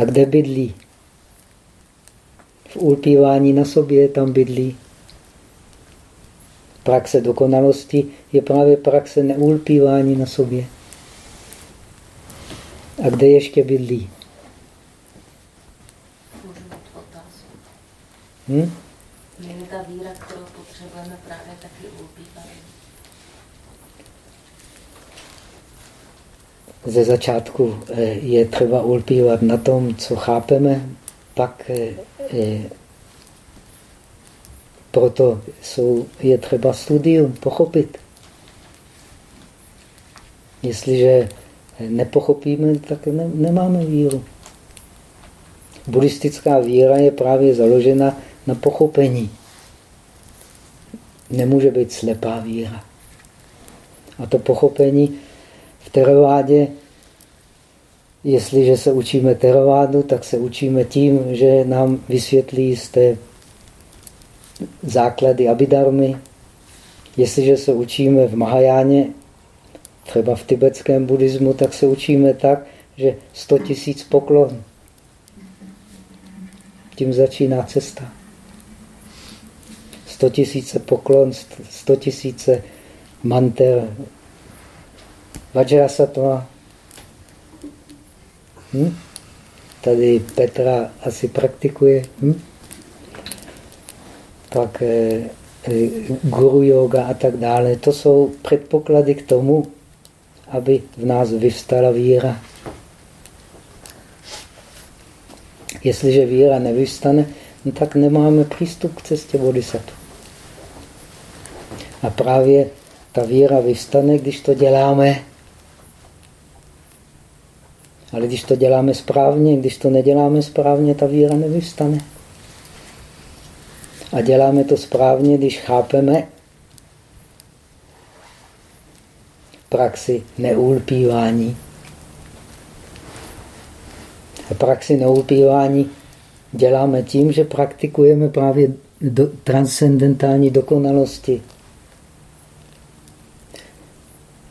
A kde bydlí? V ulpívání na sobě tam bydlí. Praxe dokonalosti je právě praxe neulpívání na sobě. A kde ještě bydlí? Hm? Není ta víra, kterou potřebujeme právě taky ulpívání. Ze začátku eh, je třeba ulpívat na tom, co chápeme, pak eh, eh, proto jsou, je třeba studium, pochopit. Jestliže nepochopíme, tak ne, nemáme víru. Buddhistická víra je právě založena na pochopení. Nemůže být slepá víra. A to pochopení teravádě, jestliže se učíme teravádu, tak se učíme tím, že nám vysvětlí z té základy abidarmy. Jestliže se učíme v Mahajáně, třeba v tibetském buddhismu, tak se učíme tak, že 100 tisíc poklon. Tím začíná cesta. 100 tisíce poklon, 100 tisíce manter, Vajrasattva. Hm? Tady Petra asi praktikuje. Hm? pak eh, eh, guru yoga a tak dále. To jsou předpoklady k tomu, aby v nás vyvstala víra. Jestliže víra nevyvstane, no tak nemáme přístup k cestě bodhisattva. A právě ta víra vyvstane, když to děláme. Ale když to děláme správně, když to neděláme správně, ta víra nevyvstane. A děláme to správně, když chápeme praxi neulpívání. A praxi neulpívání děláme tím, že praktikujeme právě do, transcendentální dokonalosti.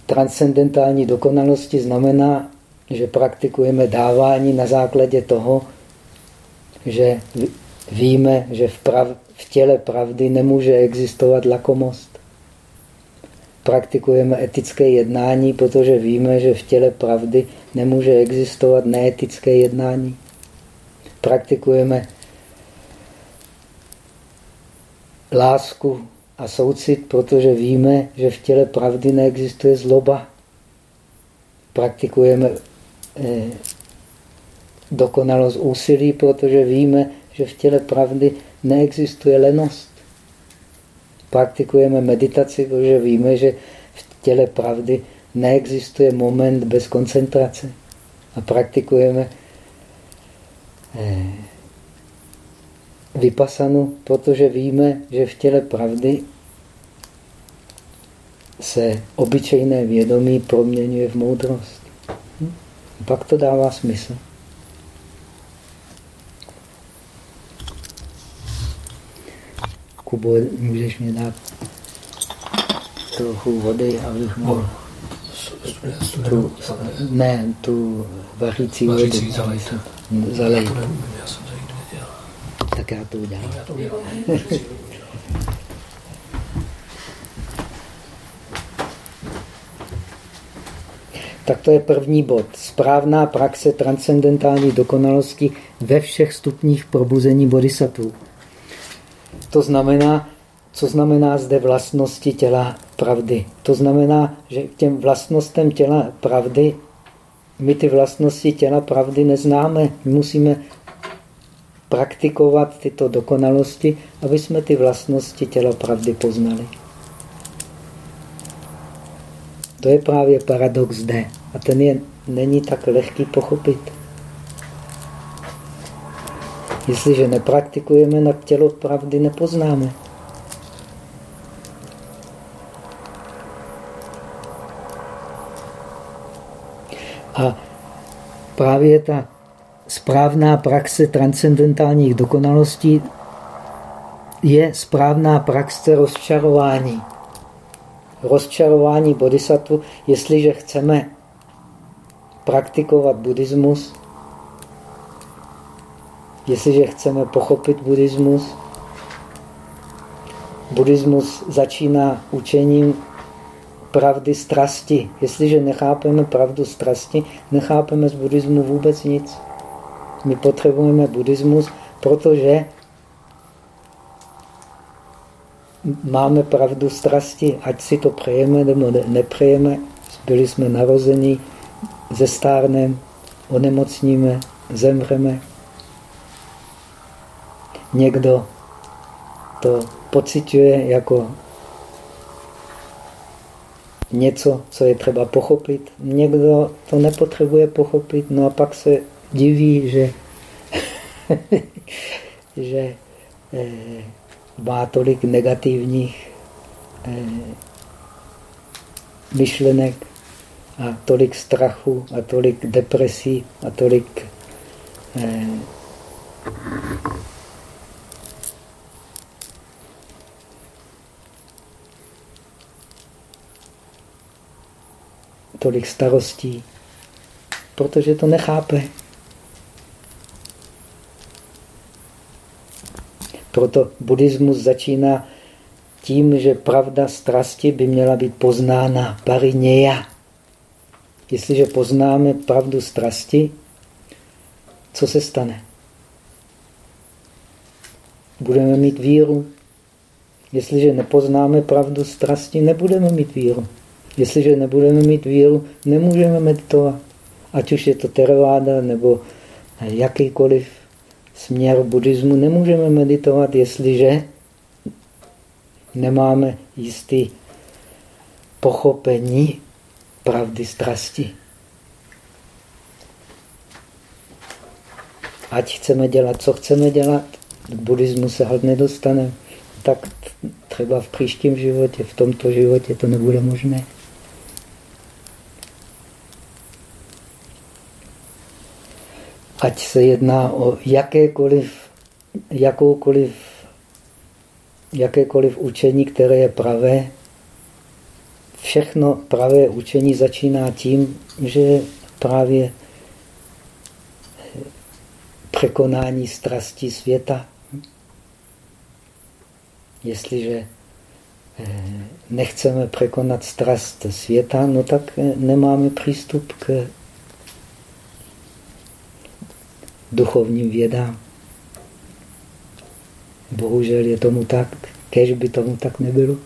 Transcendentální dokonalosti znamená, že praktikujeme dávání na základě toho, že víme, že v, prav, v těle pravdy nemůže existovat lakomost. Praktikujeme etické jednání, protože víme, že v těle pravdy nemůže existovat neetické jednání. Praktikujeme lásku a soucit, protože víme, že v těle pravdy neexistuje zloba. Praktikujeme dokonalost úsilí, protože víme, že v těle pravdy neexistuje lenost. Praktikujeme meditaci, protože víme, že v těle pravdy neexistuje moment bez koncentrace. A praktikujeme eh, vypasanu, protože víme, že v těle pravdy se obyčejné vědomí proměňuje v moudrost. Pak to dává smysl. Kubo, můžeš mi dát trochu vody, abych mohl tu, ne, tu vařící vodu zalejt. Tak já to udělám. Tak to je první bod. Správná praxe transcendentální dokonalosti ve všech stupních probuzení bodhisattva. To znamená, co znamená zde vlastnosti těla pravdy. To znamená, že k těm vlastnostem těla pravdy, my ty vlastnosti těla pravdy neznáme. My musíme praktikovat tyto dokonalosti, aby jsme ty vlastnosti těla pravdy poznali. To je právě paradox zde. A ten je, není tak lehký pochopit. Jestliže nepraktikujeme, na tělo pravdy nepoznáme. A právě ta správná praxe transcendentálních dokonalostí je správná praxe rozčarování. Rozčarování bodhisattva, jestliže chceme praktikovat buddhismus, jestliže chceme pochopit buddhismus, buddhismus začíná učením pravdy strasti. Jestliže nechápeme pravdu strasti, nechápeme z buddhismu vůbec nic. My potřebujeme buddhismus, protože máme pravdu strasti, ať si to přejeme nebo nepřejeme. Byli jsme narození, zestárnem, onemocníme, zemřeme. Někdo to pociťuje jako něco, co je třeba pochopit. Někdo to nepotřebuje pochopit, no a pak se diví, že, že eh, má tolik negativních eh, myšlenek a tolik strachu a tolik depresí a tolik eh, tolik starostí, protože to nechápe. Proto buddhismus začíná tím, že pravda strasti by měla být poznána pariněja. Jestliže poznáme pravdu strasti, co se stane? Budeme mít víru. Jestliže nepoznáme pravdu strasti, nebudeme mít víru. Jestliže nebudeme mít víru, nemůžeme meditovat. Ať už je to teraváda nebo jakýkoliv směr buddhismu, nemůžeme meditovat, jestliže nemáme jistý pochopení pravdy strasti. Ať chceme dělat, co chceme dělat, k buddhismu se halt nedostane, tak třeba v příštím životě, v tomto životě to nebude možné. Ať se jedná o jakékoliv, jakoukoliv, jakékoliv učení, které je pravé, všechno pravé učení začíná tím, že právě překonání strasti světa. Jestliže eh, nechceme překonat strast světa, no tak eh, nemáme přístup k duchovním vědám. Bohužel je tomu tak, kež by tomu tak nebylo.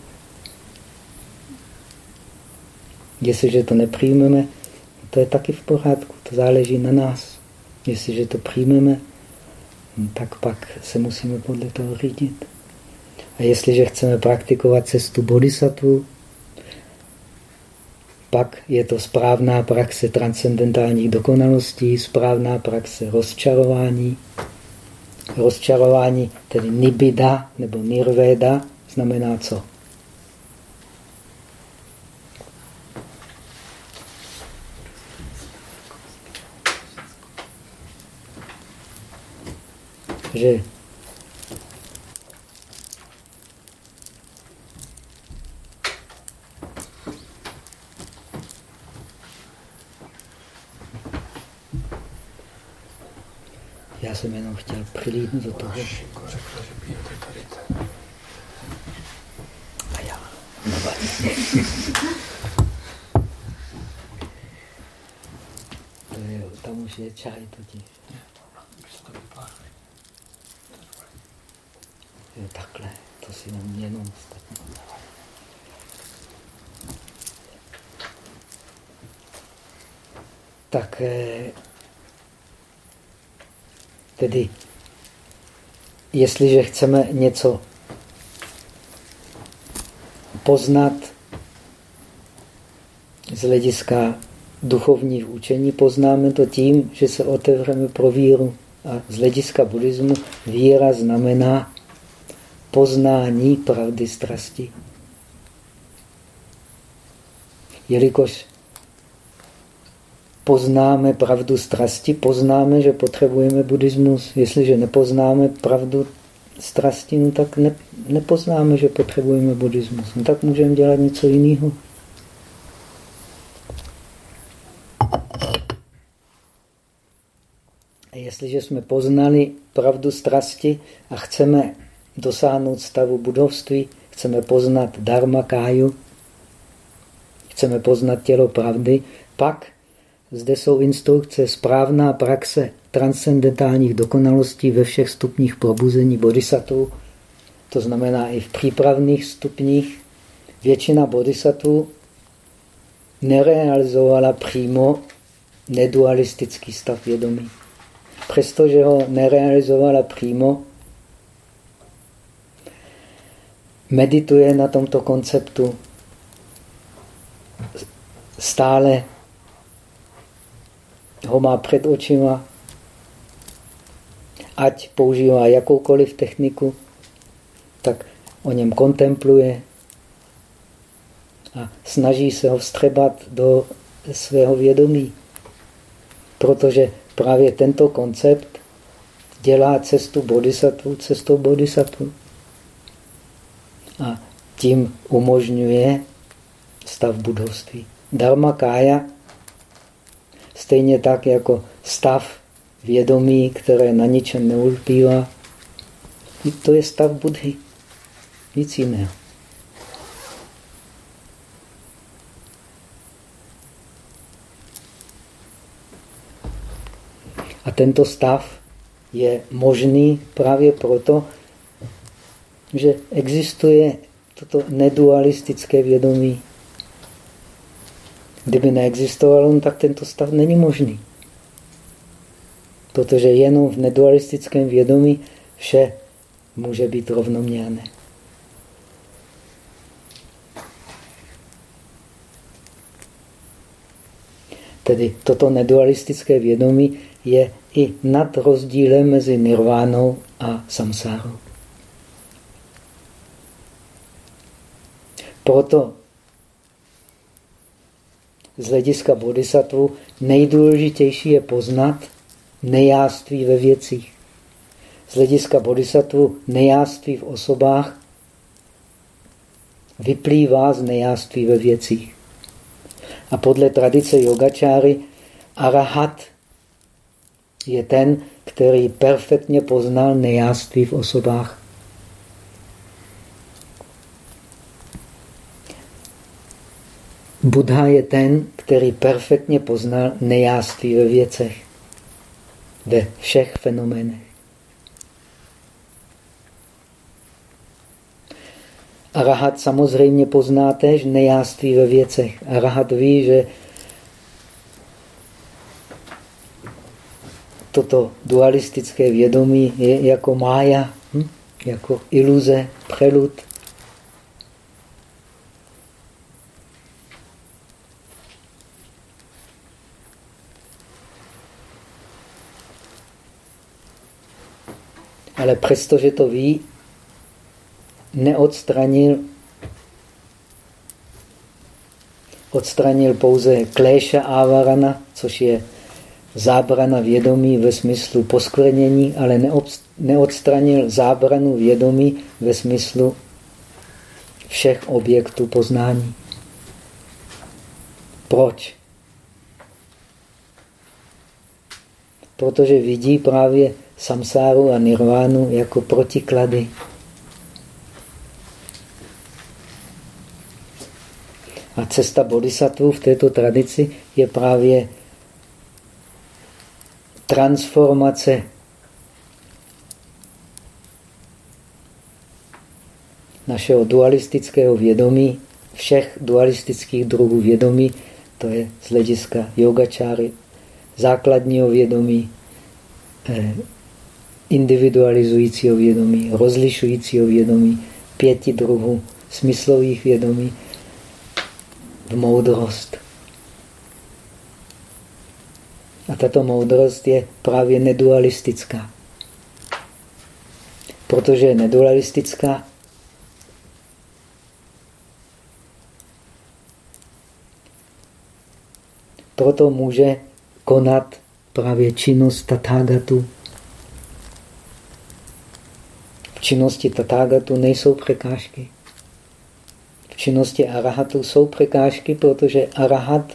Jestliže to nepřijmeme, to je taky v pořádku, to záleží na nás. Jestliže to přijmeme, tak pak se musíme podle toho řídit. A jestliže chceme praktikovat cestu bodhisattva, pak je to správná praxe transcendentálních dokonalostí, správná praxe rozčarování. Rozčarování, tedy nibida nebo nirveda, znamená co? Že Já jsem jenom přilídnout do toho. A já. To je, tam už je čaj totiž. Jo, takhle, to si nám jenom stačí. Tak eh, Tedy, jestliže chceme něco poznat z hlediska duchovních učení, poznáme to tím, že se otevřeme pro víru. A z hlediska buddhismu víra znamená poznání pravdy strasti. Jelikož poznáme pravdu strasti, poznáme, že potřebujeme buddhismus. Jestliže nepoznáme pravdu strasti, no tak ne, nepoznáme, že potřebujeme buddhismus. No tak můžeme dělat něco jiného. A jestliže jsme poznali pravdu strasti a chceme dosáhnout stavu budovství, chceme poznat dharma káju, chceme poznat tělo pravdy, pak zde jsou instrukce správná praxe transcendentálních dokonalostí ve všech stupních probuzení bodhisattva. To znamená i v přípravných stupních. Většina bodhisattvů nerealizovala přímo nedualistický stav vědomí. Přestože ho nerealizovala přímo, medituje na tomto konceptu stále ho má před očima, ať používá jakoukoliv techniku, tak o něm kontempluje a snaží se ho vstřebat do svého vědomí. Protože právě tento koncept dělá cestu bodhisattva cestou bodhisattva. A tím umožňuje stav budovství. Dharma kája Stejně tak jako stav vědomí, které na ničem neulpívá, to je stav Budhy. Nic jiného. A tento stav je možný právě proto, že existuje toto nedualistické vědomí. Kdyby neexistoval on, tak tento stav není možný. Protože jenom v nedualistickém vědomí vše může být rovnoměrné. Tedy toto nedualistické vědomí je i nad rozdílem mezi nirvánou a samsárou. Proto z hlediska bodhisattva nejdůležitější je poznat nejáství ve věcích. Z hlediska bodhisattva nejáství v osobách vyplývá z nejáství ve věcích. A podle tradice yogačáry arahat je ten, který perfektně poznal nejáství v osobách. Buddha je ten, který perfektně poznal nejáství ve věcech. ve všech fenoménech. Arahat samozřejmě pozná též nejáství ve věcech. Arahat ví, že toto dualistické vědomí je jako mája, hm? jako iluze, prelud. Ale přestože to ví, neodstranil odstranil pouze kléša ávarana, což je zábrana vědomí ve smyslu poskvrnění, ale neodstranil zábranu vědomí ve smyslu všech objektů poznání. Proč? Protože vidí právě samsáru a nirvánu jako protiklady. A cesta bodhisattva v této tradici je právě transformace našeho dualistického vědomí, všech dualistických druhů vědomí, to je z hlediska yogačáry, základního vědomí, eh, individualizujícího vědomí, rozlišujícího vědomí, pěti druhů smyslových vědomí, v moudrost. A tato moudrost je právě nedualistická. Protože je nedualistická, proto může konat právě činnost tatágatu. V činnosti tatágatu nejsou překážky činnosti arahatu jsou překážky, protože arahat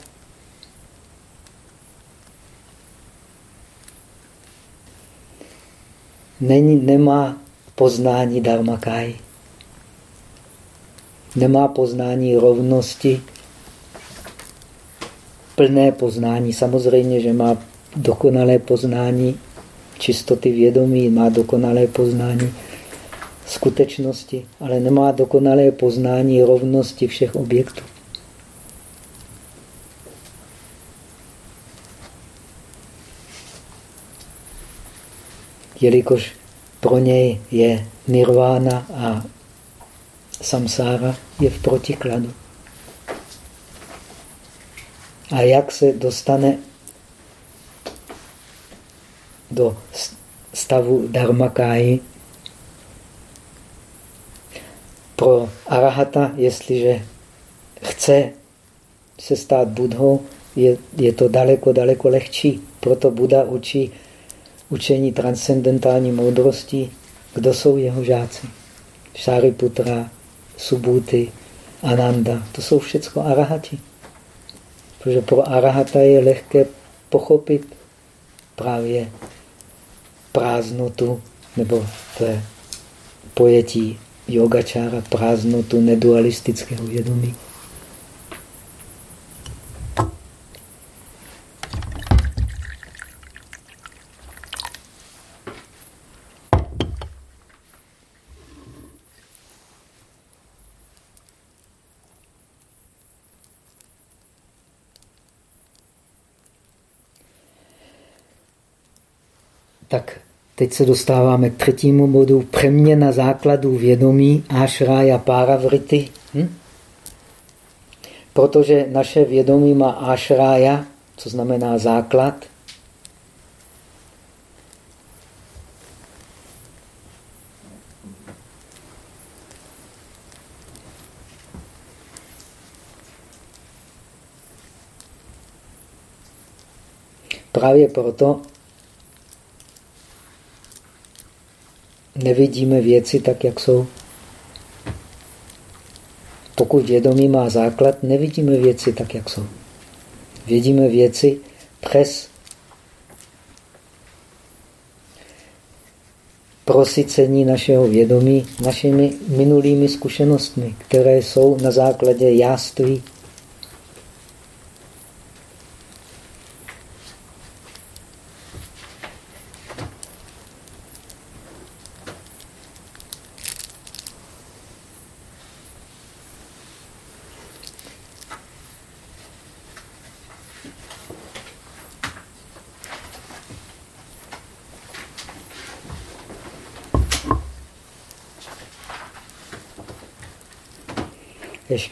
není, nemá poznání dharmakai. Nemá poznání rovnosti, plné poznání. Samozřejmě, že má dokonalé poznání čistoty vědomí, má dokonalé poznání skutečnosti, ale nemá dokonalé poznání rovnosti všech objektů. Jelikož pro něj je nirvána a samsára je v protikladu. A jak se dostane do stavu dharmakáji, pro arahata, jestliže chce se stát budhou, je, je to daleko, daleko lehčí. Proto Buda učí učení transcendentální moudrosti. Kdo jsou jeho žáci? Šariputra, Subhuti, Ananda, to jsou všechno arahati. Protože pro arahata je lehké pochopit právě prázdnotu nebo v pojetí yogačára prázdnotu nedualistického vědomí. Tak Teď se dostáváme k třetímu bodu. Přeměna základů vědomí ášrája páravrity. Hm? Protože naše vědomí má ášrája, co znamená základ. Právě proto nevidíme věci tak, jak jsou. Pokud vědomí má základ, nevidíme věci tak, jak jsou. Vidíme věci přes prosycení našeho vědomí našimi minulými zkušenostmi, které jsou na základě jáství.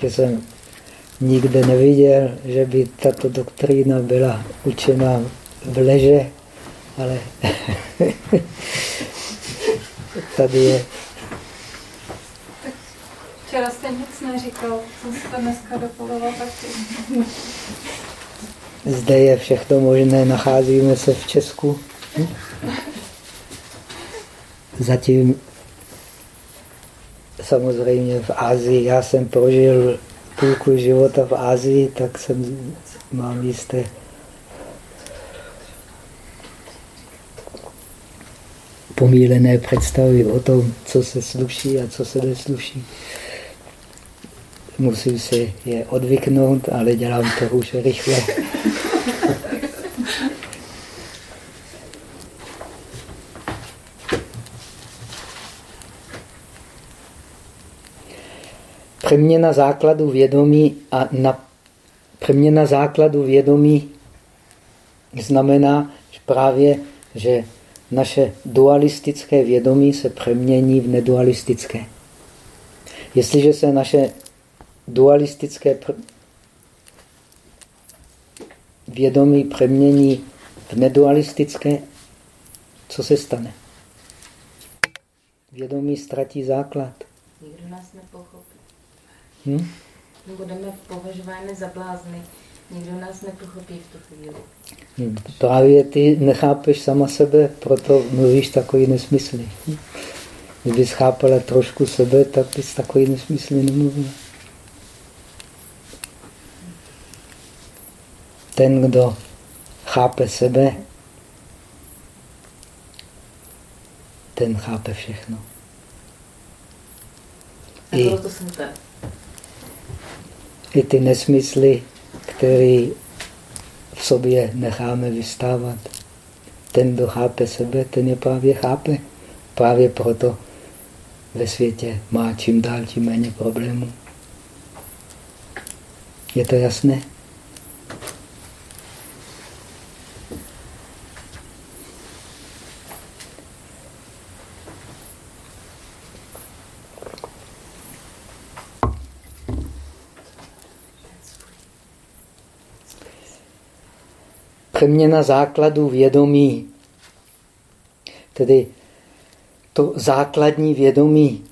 Ještě jsem nikde neviděl, že by tato doktrína byla učena v leže, ale tady je. Včera jste nic neříkal, co jste dneska dopověděl taky. Zde je všechno možné, nacházíme se v Česku. Zatím samozřejmě v Ázii, já jsem prožil půlku života v Ázii, tak jsem, mám jisté pomílené představy o tom, co se sluší a co se nesluší. Musím si je odvyknout, ale dělám to už rychle. Přeměna základu vědomí a na přeměna základu vědomí znamená že právě, že naše dualistické vědomí se přemění v nedualistické. Jestliže se naše dualistické vědomí přemění v nedualistické, co se stane? Vědomí ztratí základ. Nikdo nás nepochopí. Hm? Budeme považováni za blázny. Nikdo nás nepochopí v tu chvíli. Hm, právě ty nechápeš sama sebe, proto mluvíš takový nesmysly. Hm? Kdybys chápala trošku sebe, tak bys takový nesmysly nemluvila. Ten, kdo chápe sebe, ten chápe všechno. I, to jsem ten i ty nesmysly, které v sobě necháme vystávat. Ten, kdo chápe sebe, ten je právě chápe. Právě proto ve světě má čím dál tím méně problémů. Je to jasné? Přeměna základů vědomí. Tedy to základní vědomí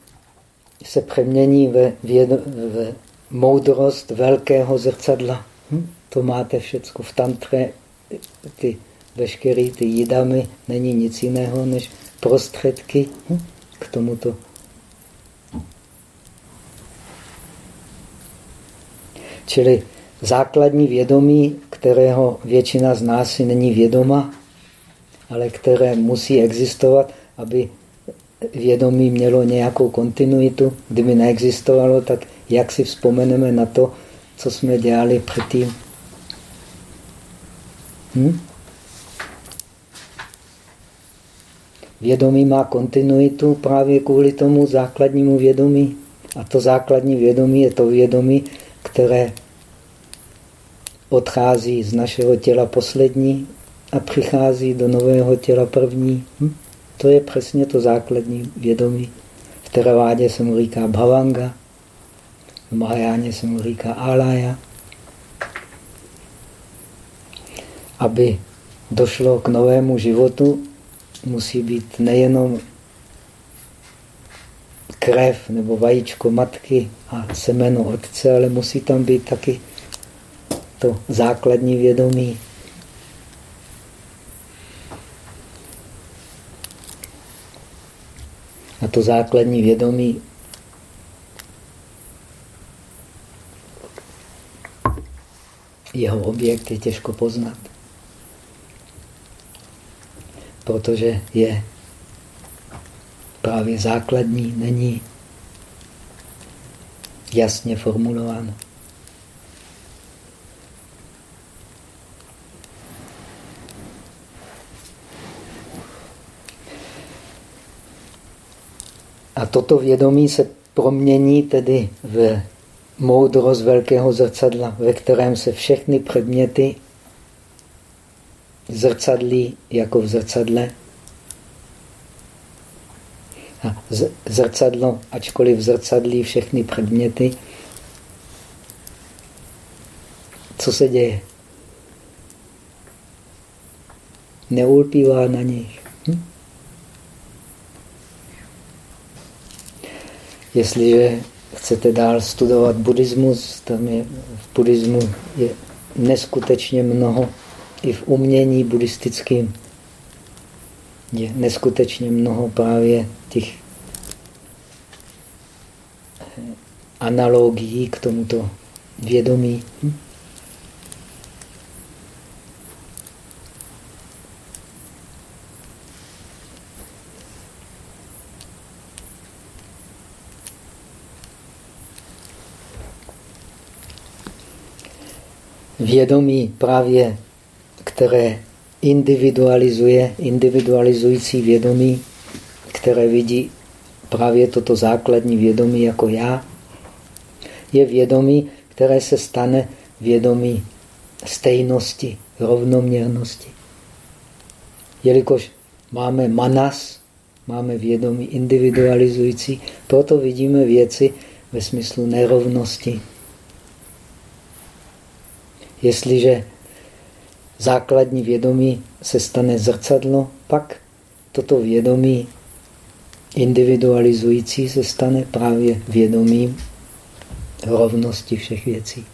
se přemění ve, vědo, ve moudrost velkého zrcadla. Hm? To máte všechno v tantře, ty veškeré ty jídamy, není nic jiného než prostředky hm? k tomuto. Čili základní vědomí, kterého většina z nás si není vědoma, ale které musí existovat, aby vědomí mělo nějakou kontinuitu. Kdyby neexistovalo, tak jak si vzpomeneme na to, co jsme dělali předtím? Hm? Vědomí má kontinuitu právě kvůli tomu základnímu vědomí. A to základní vědomí je to vědomí, které odchází z našeho těla poslední a přichází do nového těla první. Hm? To je přesně to základní vědomí. V Teravádě se mu říká Bhavanga, v Mahajáně se mu říká Alaya. Aby došlo k novému životu, musí být nejenom krev nebo vajíčko matky a semeno otce, ale musí tam být taky to základní vědomí. A to základní vědomí jeho objekt je těžko poznat, protože je právě základní, není jasně formulováno. Toto vědomí se promění tedy v moudrost velkého zrcadla, ve kterém se všechny předměty zrcadlí jako v zrcadle. A zrcadlo, ačkoliv zrcadlí všechny předměty, Co se děje? Neulpívá na nich. Jestliže chcete dál studovat buddhismus, tam je v buddhismu je neskutečně mnoho, i v umění buddhistickém je neskutečně mnoho právě těch analogií k tomuto vědomí. Hm? Vědomí právě, které individualizuje, individualizující vědomí, které vidí právě toto základní vědomí jako já, je vědomí, které se stane vědomí stejnosti, rovnoměrnosti. Jelikož máme manas, máme vědomí individualizující, proto vidíme věci ve smyslu nerovnosti. Jestliže základní vědomí se stane zrcadlo, pak toto vědomí individualizující se stane právě vědomím rovnosti všech věcí.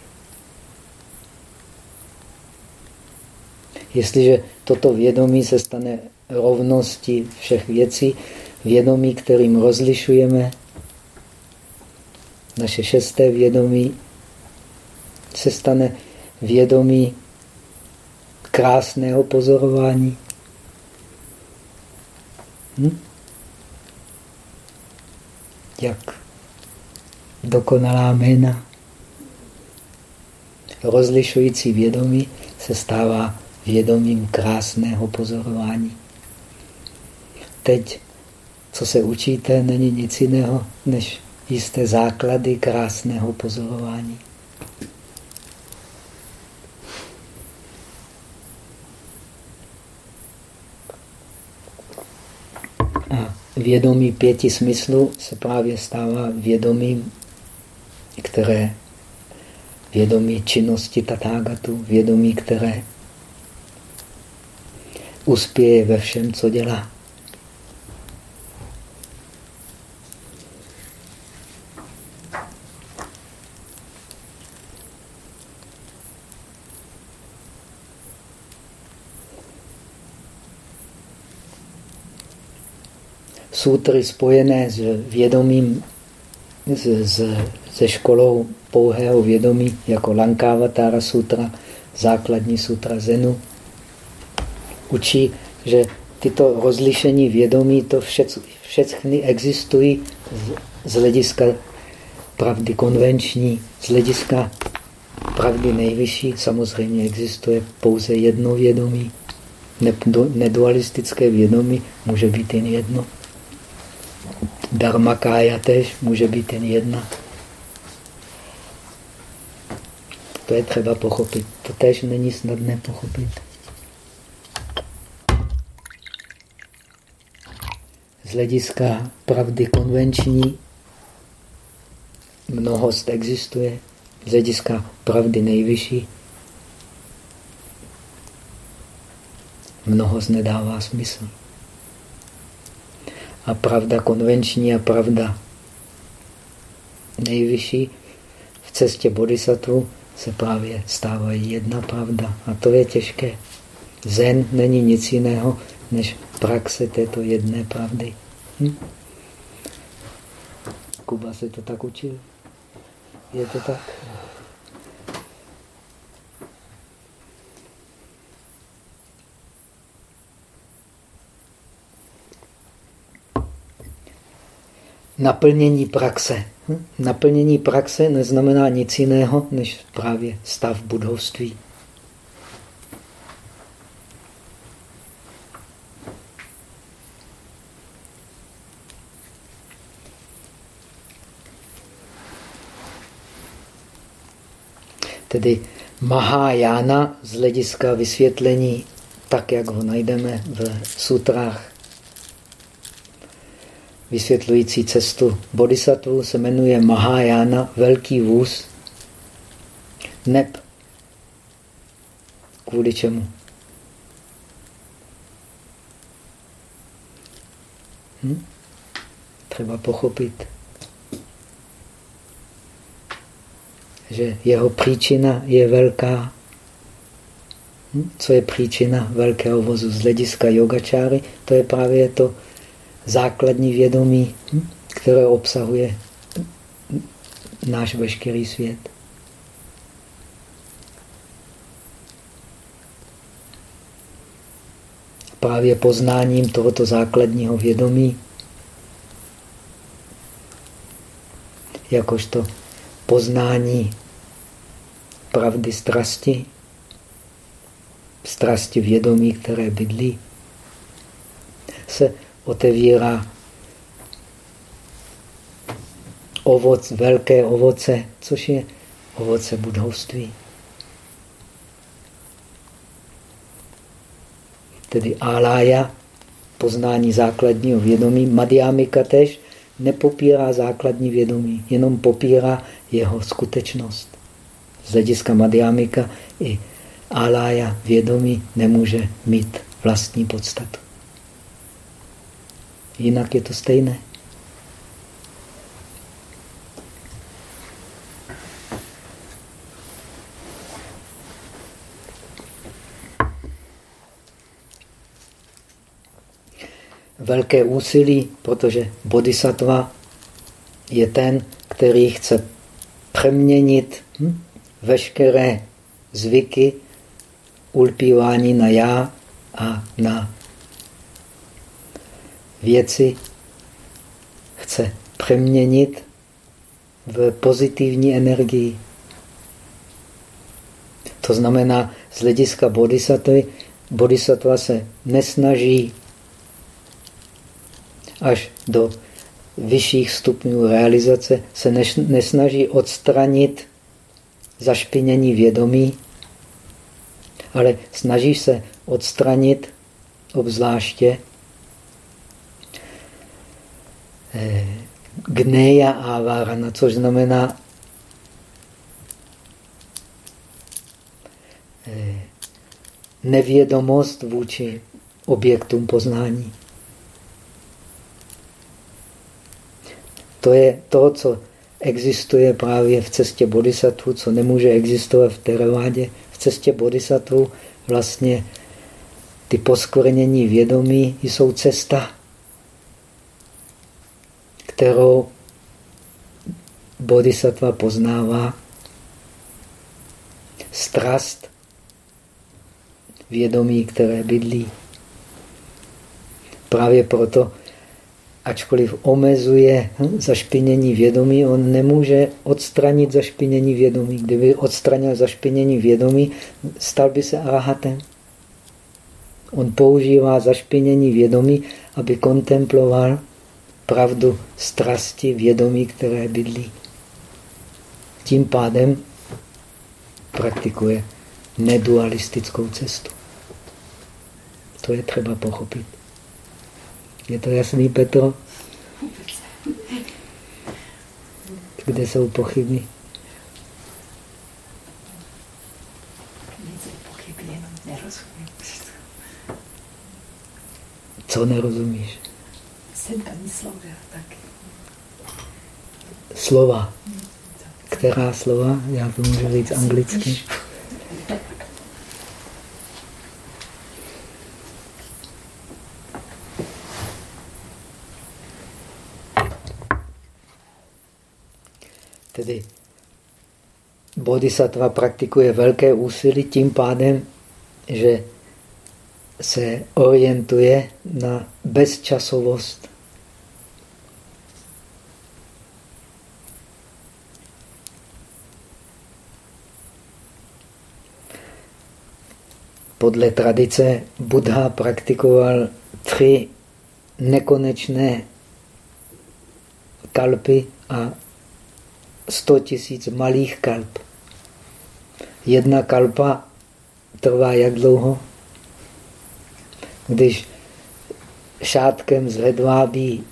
Jestliže toto vědomí se stane rovností všech věcí, vědomí, kterým rozlišujeme, naše šesté vědomí se stane vědomí krásného pozorování. Hm? Jak dokonalá jména. Rozlišující vědomí se stává vědomím krásného pozorování. Teď, co se učíte, není nic jiného, než jisté základy krásného pozorování. A vědomí pěti smyslů se právě stává vědomím které vědomí činnosti tatágatu, vědomí, které uspěje ve všem, co dělá. Sutry spojené s vědomím, s, s se školou pouhého vědomí jako Lankavatara sutra, základní sutra Zenu. Učí, že tyto rozlišení vědomí, to vše, všechny existují z, z hlediska pravdy konvenční, z hlediska pravdy nejvyšší. Samozřejmě existuje pouze jedno vědomí. Nedualistické vědomí může být jen jedno. Dharmakája tež může být jen jedna. To je třeba pochopit. To tež není snadné pochopit. Z hlediska pravdy konvenční mnohost existuje. Z hlediska pravdy nejvyšší mnohost nedává smysl. A pravda konvenční a pravda nejvyšší v cestě bodhisattva se právě stávají jedna pravda. A to je těžké. Zen není nic jiného, než praxe této jedné pravdy. Hm? Kuba se to tak učil. Je to tak? Naplnění praxe. Hm? Naplnění praxe neznamená nic jiného, než právě stav budovství. Tedy Mahájána z hlediska vysvětlení, tak jak ho najdeme v sutrách vysvětlující cestu bodhisattva se jmenuje Mahayana, velký vůz, neb Kvůli čemu? Hm? Třeba pochopit, že jeho příčina je velká. Hm? Co je příčina velkého vozu z hlediska yogačáry? To je právě to základní vědomí, hm? které obsahuje náš veškerý svět. Právě poznáním tohoto základního vědomí, jakožto poznání pravdy strasti, strasti vědomí, které bydlí, se otevírá ovoc, velké ovoce, což je ovoce budhovství. Tedy alája, poznání základního vědomí, madhyamika tež nepopírá základní vědomí, jenom popírá jeho skutečnost. Z hlediska madhyamika i alája vědomí nemůže mít vlastní podstatu. Jinak je to stejné. velké úsilí, protože bodhisattva je ten, který chce přeměnit hm, veškeré zvyky ulpívání na já a na věci chce přeměnit v pozitivní energii. To znamená, z hlediska bodhisattvy, bodhisattva se nesnaží až do vyšších stupňů realizace se nesnaží odstranit zašpinění vědomí, ale snaží se odstranit obzvláště eh, gneja avarana, což znamená eh, nevědomost vůči objektům poznání. To je to, co existuje právě v cestě bodhisattva, co nemůže existovat v teravádě. V cestě bodhisattva vlastně ty poskorenění vědomí jsou cesta, kterou bodhisattva poznává. Strast vědomí, které bydlí. Právě proto ačkoliv omezuje zašpinění vědomí, on nemůže odstranit zašpinění vědomí. Kdyby odstranil zašpinění vědomí, stal by se arahatem. On používá zašpinění vědomí, aby kontemploval pravdu strasti vědomí, které bydlí. Tím pádem praktikuje nedualistickou cestu. To je třeba pochopit. Je to jasný, Petro? Kde jsou pochyby? Co nerozumíš? Sedmý slova taky. Slova. Která slova? Já to můžu říct anglicky. Tedy bodhisattva praktikuje velké úsilí tím pádem, že se orientuje na bezčasovost. Podle tradice Buddha praktikoval tři nekonečné kalpy a 100 tisíc malých kalp. Jedna kalpa trvá jak dlouho? Když šátkem z hedvábí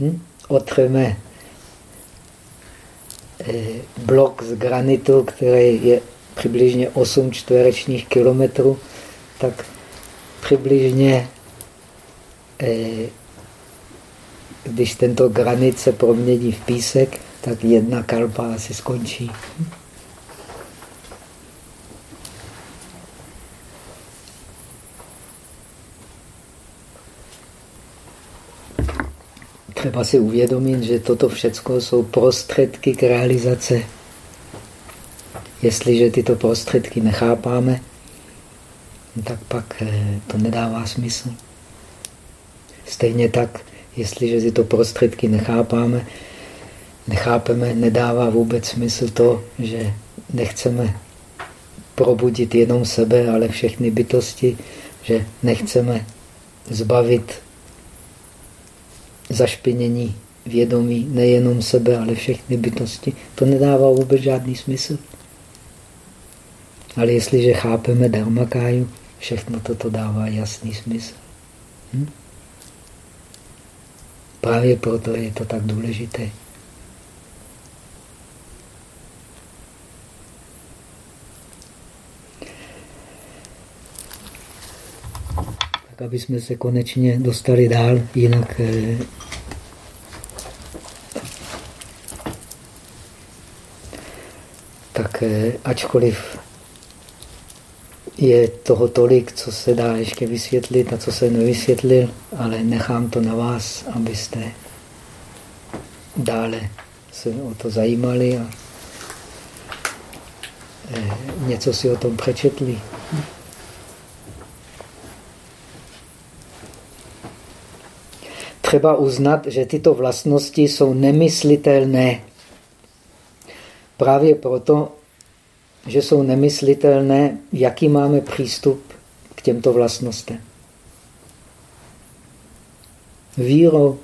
hm, otřeme eh, blok z granitu, který je přibližně 8 čtverečních kilometrů, tak přibližně, eh, když tento granit se promění v písek, tak jedna kalpa asi skončí. Třeba si uvědomit, že toto všechno jsou prostředky k realizace. Jestliže tyto prostředky nechápáme, tak pak eh, to nedává smysl. Stejně tak, jestliže tyto prostředky nechápáme, nechápeme, nedává vůbec smysl to, že nechceme probudit jenom sebe, ale všechny bytosti, že nechceme zbavit zašpinění vědomí nejenom sebe, ale všechny bytosti. To nedává vůbec žádný smysl. Ale jestliže chápeme dharmakáju, všechno toto dává jasný smysl. Hm? Právě proto je to tak důležité. Tak aby jsme se konečně dostali dál, jinak eh, tak eh, ačkoliv je toho tolik, co se dá ještě vysvětlit a co se nevysvětlil, ale nechám to na vás, abyste dále se o to zajímali a eh, něco si o tom přečetli. Třeba uznat, že tyto vlastnosti jsou nemyslitelné. Právě proto že jsou nemyslitelné, jaký máme přístup k těmto vlastnostem. Vírou.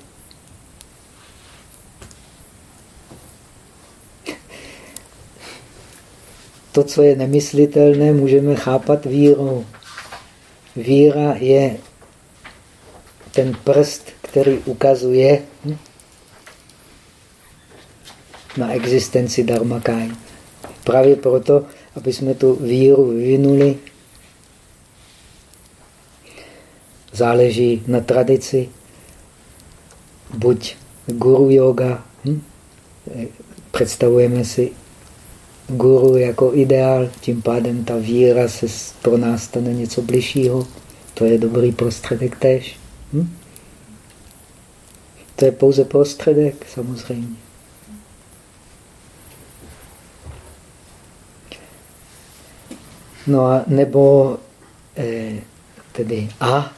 To, co je nemyslitelné, můžeme chápat vírou. Víra je ten prst, který ukazuje na existenci dharmakáj. Právě proto, aby jsme tu víru vyvinuli, záleží na tradici, buď guru yoga, hm? představujeme si guru jako ideál, tím pádem ta víra se pro nás stane něco bližšího. To je dobrý prostředek tež. Hm? To je pouze prostředek, samozřejmě. No a nebo eh, tedy a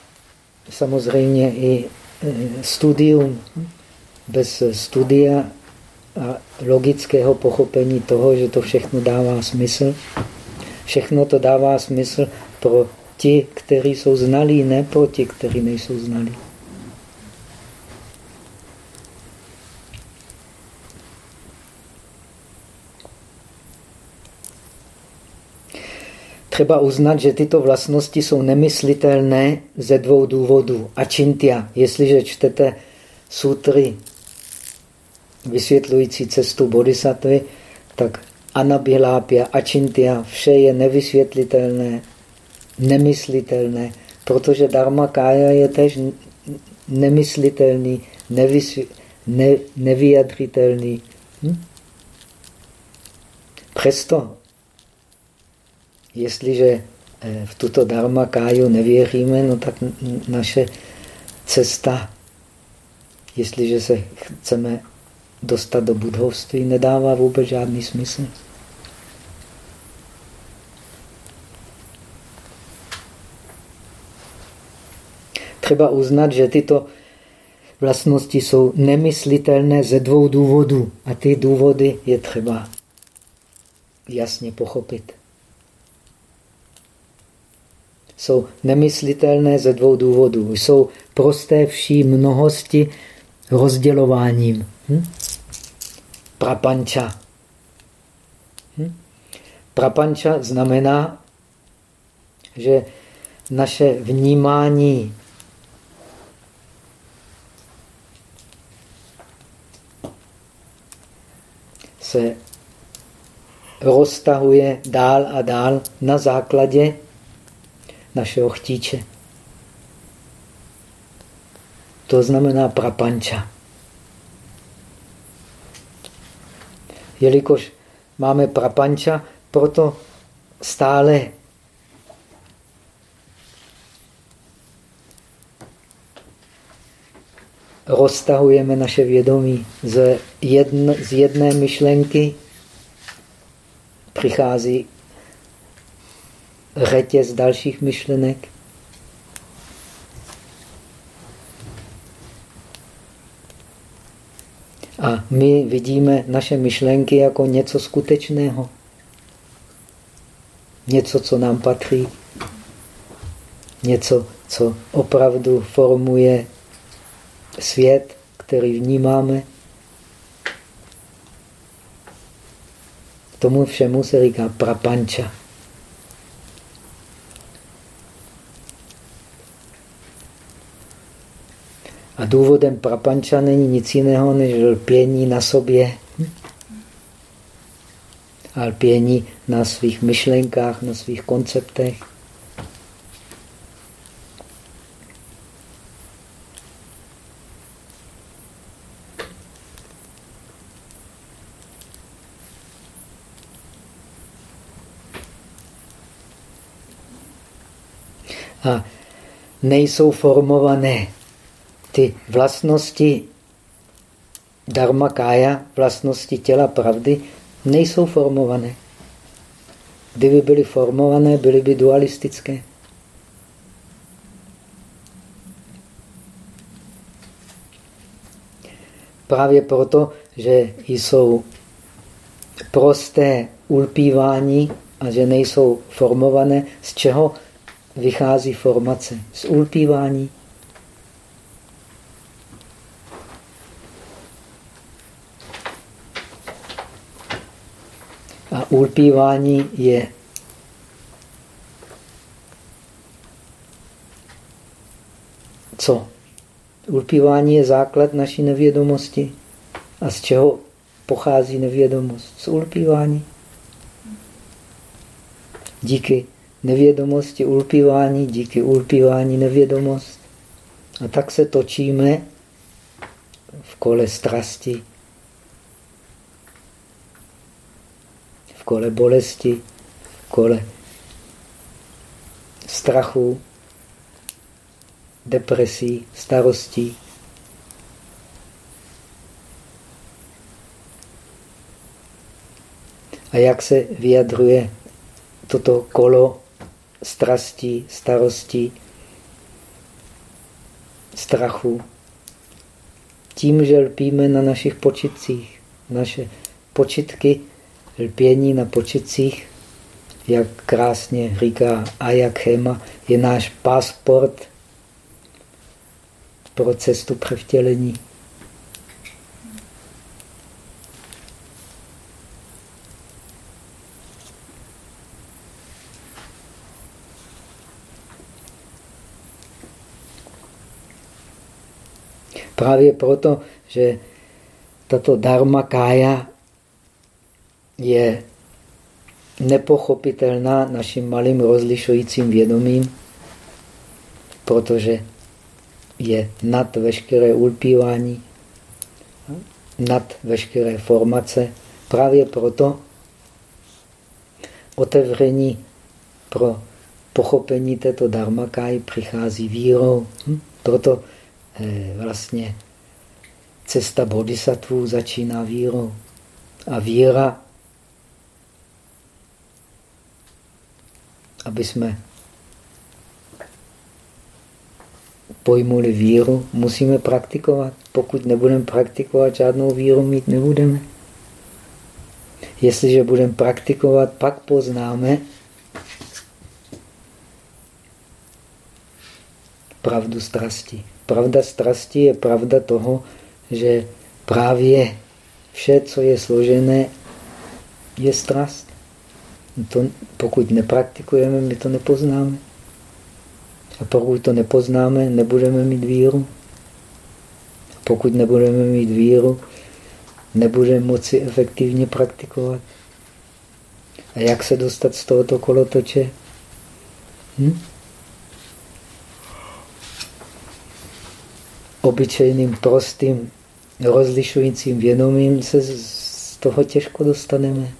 samozřejmě i eh, studium. Bez studia a logického pochopení toho, že to všechno dává smysl. Všechno to dává smysl pro ti, kteří jsou znalí, ne pro ti, kteří nejsou znalí. Třeba uznat, že tyto vlastnosti jsou nemyslitelné ze dvou důvodů. Ačintia, jestliže čtete sutry vysvětlující cestu bodhisattvy, tak anabhilápia, ačintia, vše je nevysvětlitelné, nemyslitelné, protože dharma kája je tež nemyslitelný, nevysvě, ne, nevyjadřitelný. Hm? Přesto Jestliže eh, v tuto dharma káju nevěříme, no tak naše cesta, jestliže se chceme dostat do budhovství, nedává vůbec žádný smysl. Třeba uznat, že tyto vlastnosti jsou nemyslitelné ze dvou důvodů. A ty důvody je třeba jasně pochopit jsou nemyslitelné ze dvou důvodů. Jsou prosté vší mnohosti rozdělováním. Hm? Prapanča. Hm? Prapanča znamená, že naše vnímání se roztahuje dál a dál na základě našeho chtíče. To znamená prapanča. Jelikož máme prapanča, proto stále roztahujeme naše vědomí z, jedn, z jedné myšlenky přichází řetěz dalších myšlenek. A my vidíme naše myšlenky jako něco skutečného. Něco, co nám patří. Něco, co opravdu formuje svět, který vnímáme. Tomu všemu se říká prapanča. A důvodem prapanča není nic jiného, než lpění na sobě. A lpění na svých myšlenkách, na svých konceptech. A nejsou formované ty vlastnosti dharma kája, vlastnosti těla pravdy, nejsou formované. Kdyby byly formované, byly by dualistické. Právě proto, že jsou prosté ulpívání a že nejsou formované, z čeho vychází formace? Z ulpívání. A ulpívání je co? Ulpívání je základ naší nevědomosti. A z čeho pochází nevědomost? Z ulpívání. Díky nevědomosti ulpívání, díky ulpívání nevědomost. A tak se točíme v kole strasti, kole bolesti, kole strachu, depresí, starostí. A jak se vyjadruje toto kolo strastí, starostí, strachu? Tím, že lpíme na našich počitcích. Naše počitky lpění na počicích, jak krásně říká Ayakhema, je náš pasport pro cestu převtělení. Právě proto, že tato dharma kája je nepochopitelná naším malým rozlišujícím vědomím, protože je nad veškeré ulpívání, nad veškeré formace. Právě proto otevření pro pochopení této dharmakáji přichází vírou. Hm? Proto eh, vlastně cesta bodhisattvů začíná vírou. A víra aby jsme pojmuli víru, musíme praktikovat. Pokud nebudeme praktikovat, žádnou víru mít nebudeme. Jestliže budeme praktikovat, pak poznáme pravdu strasti. Pravda strasti je pravda toho, že právě vše, co je složené, je strast. To, pokud nepraktikujeme, my to nepoznáme. A pokud to nepoznáme, nebudeme mít víru. Pokud nebudeme mít víru, nebudeme moci efektivně praktikovat. A jak se dostat z tohoto kolotoče? Hm? Obyčejným, prostým, rozlišujícím vědomím se z toho těžko dostaneme.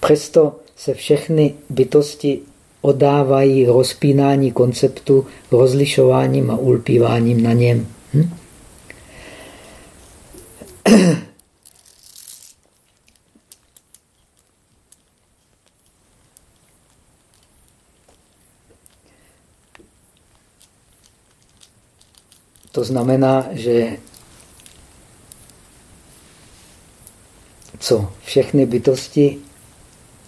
Přesto se všechny bytosti odávají rozpínání konceptu rozlišováním a ulpíváním na něm. Hm? To znamená, že co? Všechny bytosti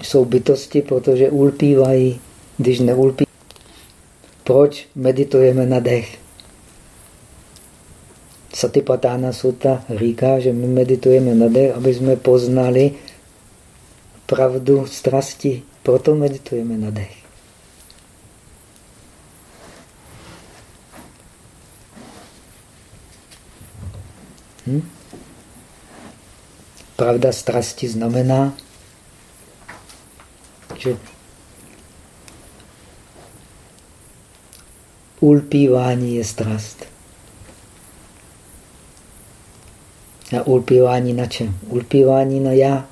jsou bytosti, protože ulpívají, když neulpí. Proč meditujeme na dech? Satipatána Sutta říká, že my meditujeme na dech, aby jsme poznali pravdu strasti. Proto meditujeme na dech. Hm? Pravda strasti znamená, že ulpívání je strast. A ulpívání na čem? Ulpívání na já.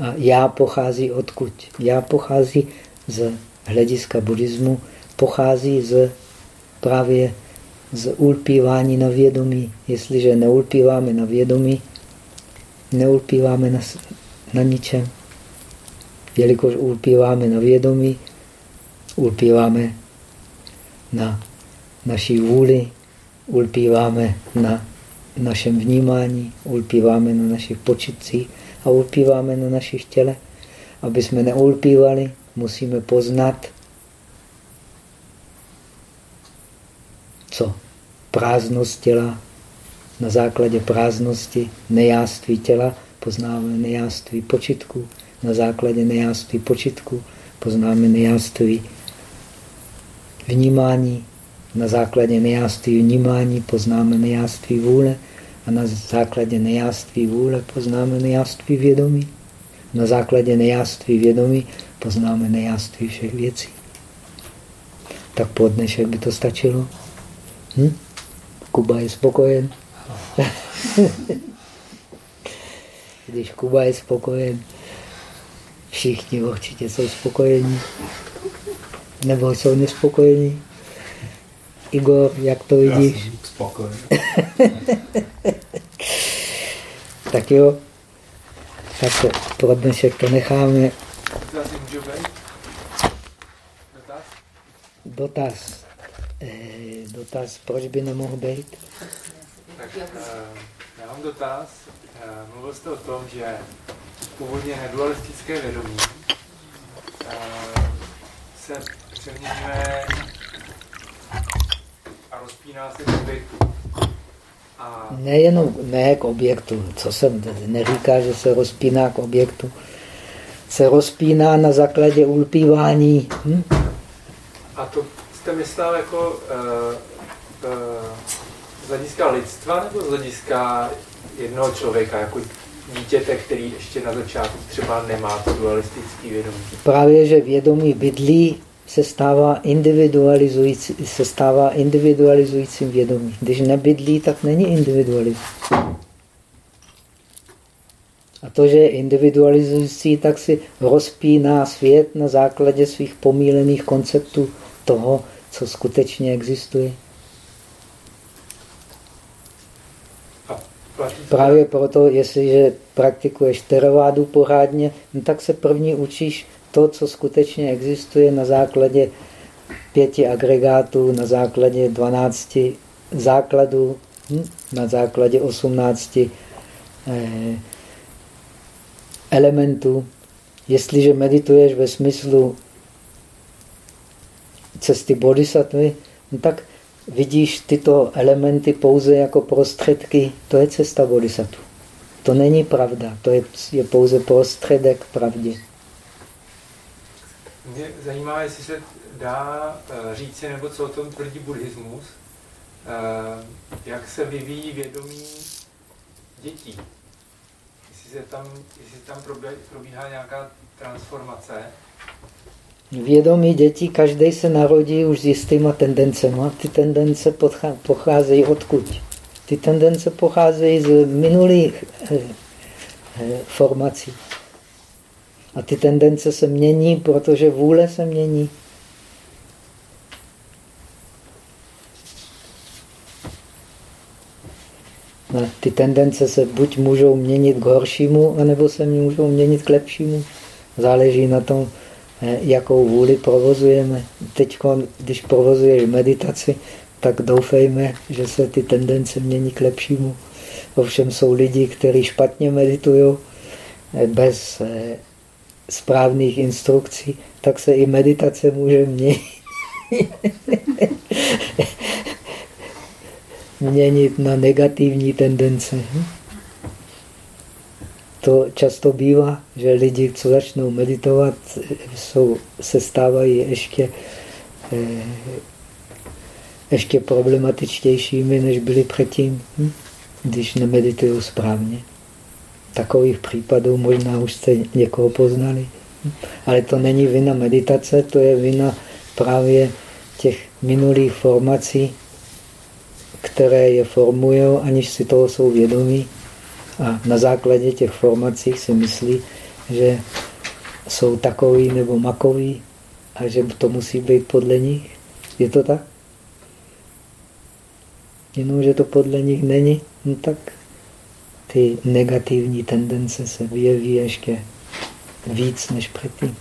A já pochází odkud? Já pochází z hlediska buddhismu, pochází z právě z ulpívání na vědomí. Jestliže neulpíváme na vědomí, neulpíváme na, na ničem. Jelikož ulpíváme na vědomí, ulpíváme na naší vůli, ulpíváme na našem vnímání, ulpíváme na našich počitcích a ulpíváme na našich těle. Aby jsme neulpívali, musíme poznat, co? Prázdnost těla. Na základě prázdnosti, nejáství těla poznáme nejáství počitku. Na základě nejáství počitku poznáme nejáství vnímání. Na základě nejáství vnímání poznáme nejáství vůle a na základě nejáství vůle poznáme nejáství vědomí. Na základě nejáství vědomí poznáme nejáství všech věcí. Tak po dnešek by to stačilo. Hm? Kuba je spokojen. Když Kuba je spokojen, všichni určitě jsou spokojení. Nebo jsou nespokojení. Igor, jak to vidíš? Já jsem spokojen. tak jo. Tak pro dnešek to necháme. Dotaz? Dotaz. Eh, dotaz, proč by nemohl být? Tak, eh, já mám dotaz. Eh, mluvil jste o tom, že původně nedualistické vědomí se přeměňuje a rozpíná se k objektu. A... Nejenom ne k objektu, co jsem neříká, že se rozpíná k objektu. Se rozpíná na základě ulpívání. Hm? A to jste myslel jako uh, uh, z hlediska lidstva nebo z hlediska jednoho člověka, jako dítěte, který ještě na začátku třeba nemá to dualistický vědomí? Právě, že vědomí bydlí se stává, individualizující, se stává individualizujícím vědomí. Když nebydlí, tak není individualizující. A to, že je individualizující, tak si rozpíná svět na základě svých pomílených konceptů toho, co skutečně existuje. Právě proto, jestliže praktikuješ teravádu pořádně, no tak se první učíš to, co skutečně existuje na základě pěti agregátů, na základě dvanácti základů, hm? na základě osmnácti eh, elementů. Jestliže medituješ ve smyslu cesty bodhisattvy, no tak vidíš tyto elementy pouze jako prostředky, to je cesta bodhisattva. To není pravda, to je, je pouze prostředek pravdě. Mě zajímá, jestli se dá eh, říci, nebo co o tom tvrdí buddhismus, eh, jak se vyvíjí vědomí dětí. Jestli, se tam, jestli tam probíhá nějaká transformace. Vědomí dětí, každý se narodí už s jistýma tendencemi. Ty tendence pocházejí odkud? Ty tendence pocházejí z minulých eh, eh, formací. A ty tendence se mění, protože vůle se mění. No, ty tendence se buď můžou měnit k horšímu, anebo se můžou měnit k lepšímu. Záleží na tom, jakou vůli provozujeme. Teď, když provozuješ meditaci, tak doufejme, že se ty tendence mění k lepšímu. Ovšem jsou lidi, kteří špatně meditují, eh, bez eh, správných instrukcí, tak se i meditace může měnit. měnit na negativní tendence. To často bývá, že lidi, co začnou meditovat, jsou, se stávají ještě, eh, ještě problematičtějšími, než byli předtím, hm? když nemeditují správně. Takových případů možná už jste někoho poznali. Hm? Ale to není vina meditace, to je vina právě těch minulých formací, které je formují, aniž si toho jsou vědomí. A na základě těch formací si myslí, že jsou takový nebo makový a že to musí být podle nich. Je to tak? Jenomže to podle nich není, no tak ty negativní tendence se vyjeví ještě víc než předtím.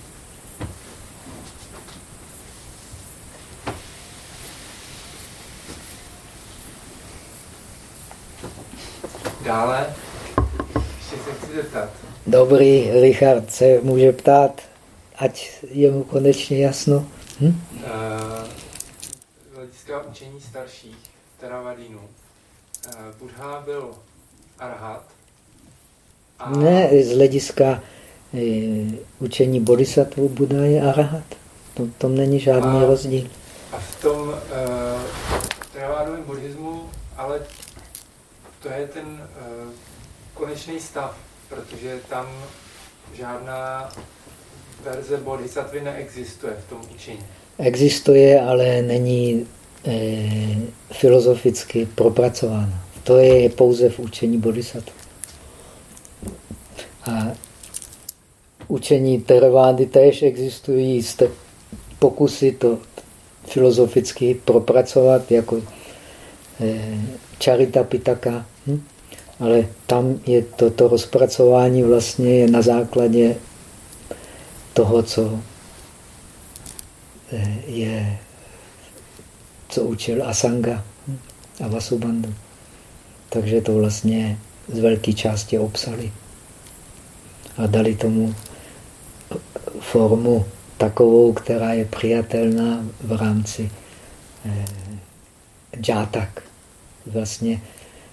Dále, zeptat. Dobrý, Richard se může ptát, ať je mu konečně jasno. Hm? Uh, z hlediska učení starších, Teravadínu, uh, Buddha byl arhat. A... Ne, z hlediska uh, učení bodhisattva Buddha je arahat. To, tom není žádný a, rozdíl. A v tom uh, teravádovém buddhismu ale to je ten uh, konečný stav, protože tam žádná verze bodhisattvy neexistuje v tom učení. Existuje, ale není e, filozoficky propracována. To je pouze v učení bodhisattva. A učení Teravády též existují jste pokusy to filozoficky propracovat jako e, Charita Pitaka. Hm? Ale tam je toto to rozpracování vlastně je na základě toho, co eh, je, co učil Asanga a Vasubandhu. Takže to vlastně z velké části obsali. A dali tomu formu takovou, která je přijatelná v rámci eh, džátak vlastně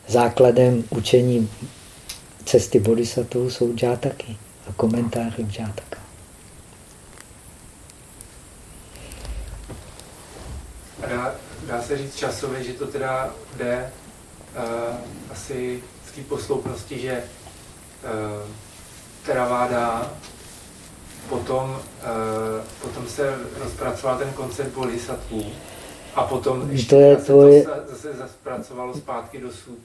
základem učení cesty bodhisattva jsou džátaky a komentáře k džátaka. Dá, dá se říct časově, že to teda jde uh, asi v té posloupnosti, že uh, Theravada potom, uh, potom se rozpracoval ten koncept bodhisattva a potom ještě to je zase, tvoje, to zase zpracovalo zpátky do sud.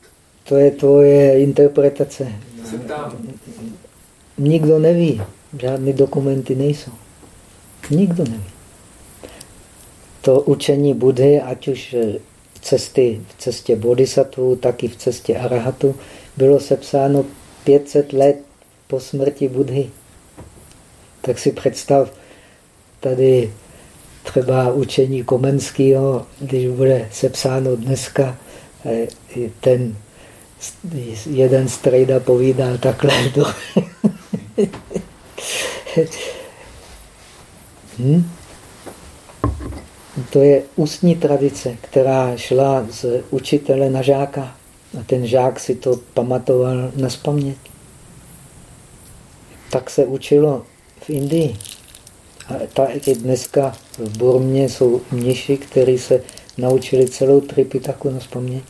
To je tvoje interpretace. To se ptám. Nikdo neví. Žádné dokumenty nejsou. Nikdo neví. To učení Budhy, ať už cesty v cestě bodhisattva, tak i v cestě arahatu, bylo sepsáno 500 let po smrti Budhy. Tak si představ, tady třeba učení Komenského, když bude sepsáno dneska, eh, ten jeden strejda povídá takhle. To. hm? To je ústní tradice, která šla z učitele na žáka. A ten žák si to pamatoval na spaměť. Tak se učilo v Indii. A tak i dneska v Burmě jsou mniši, kteří se naučili celou Tripitaku na spaměť.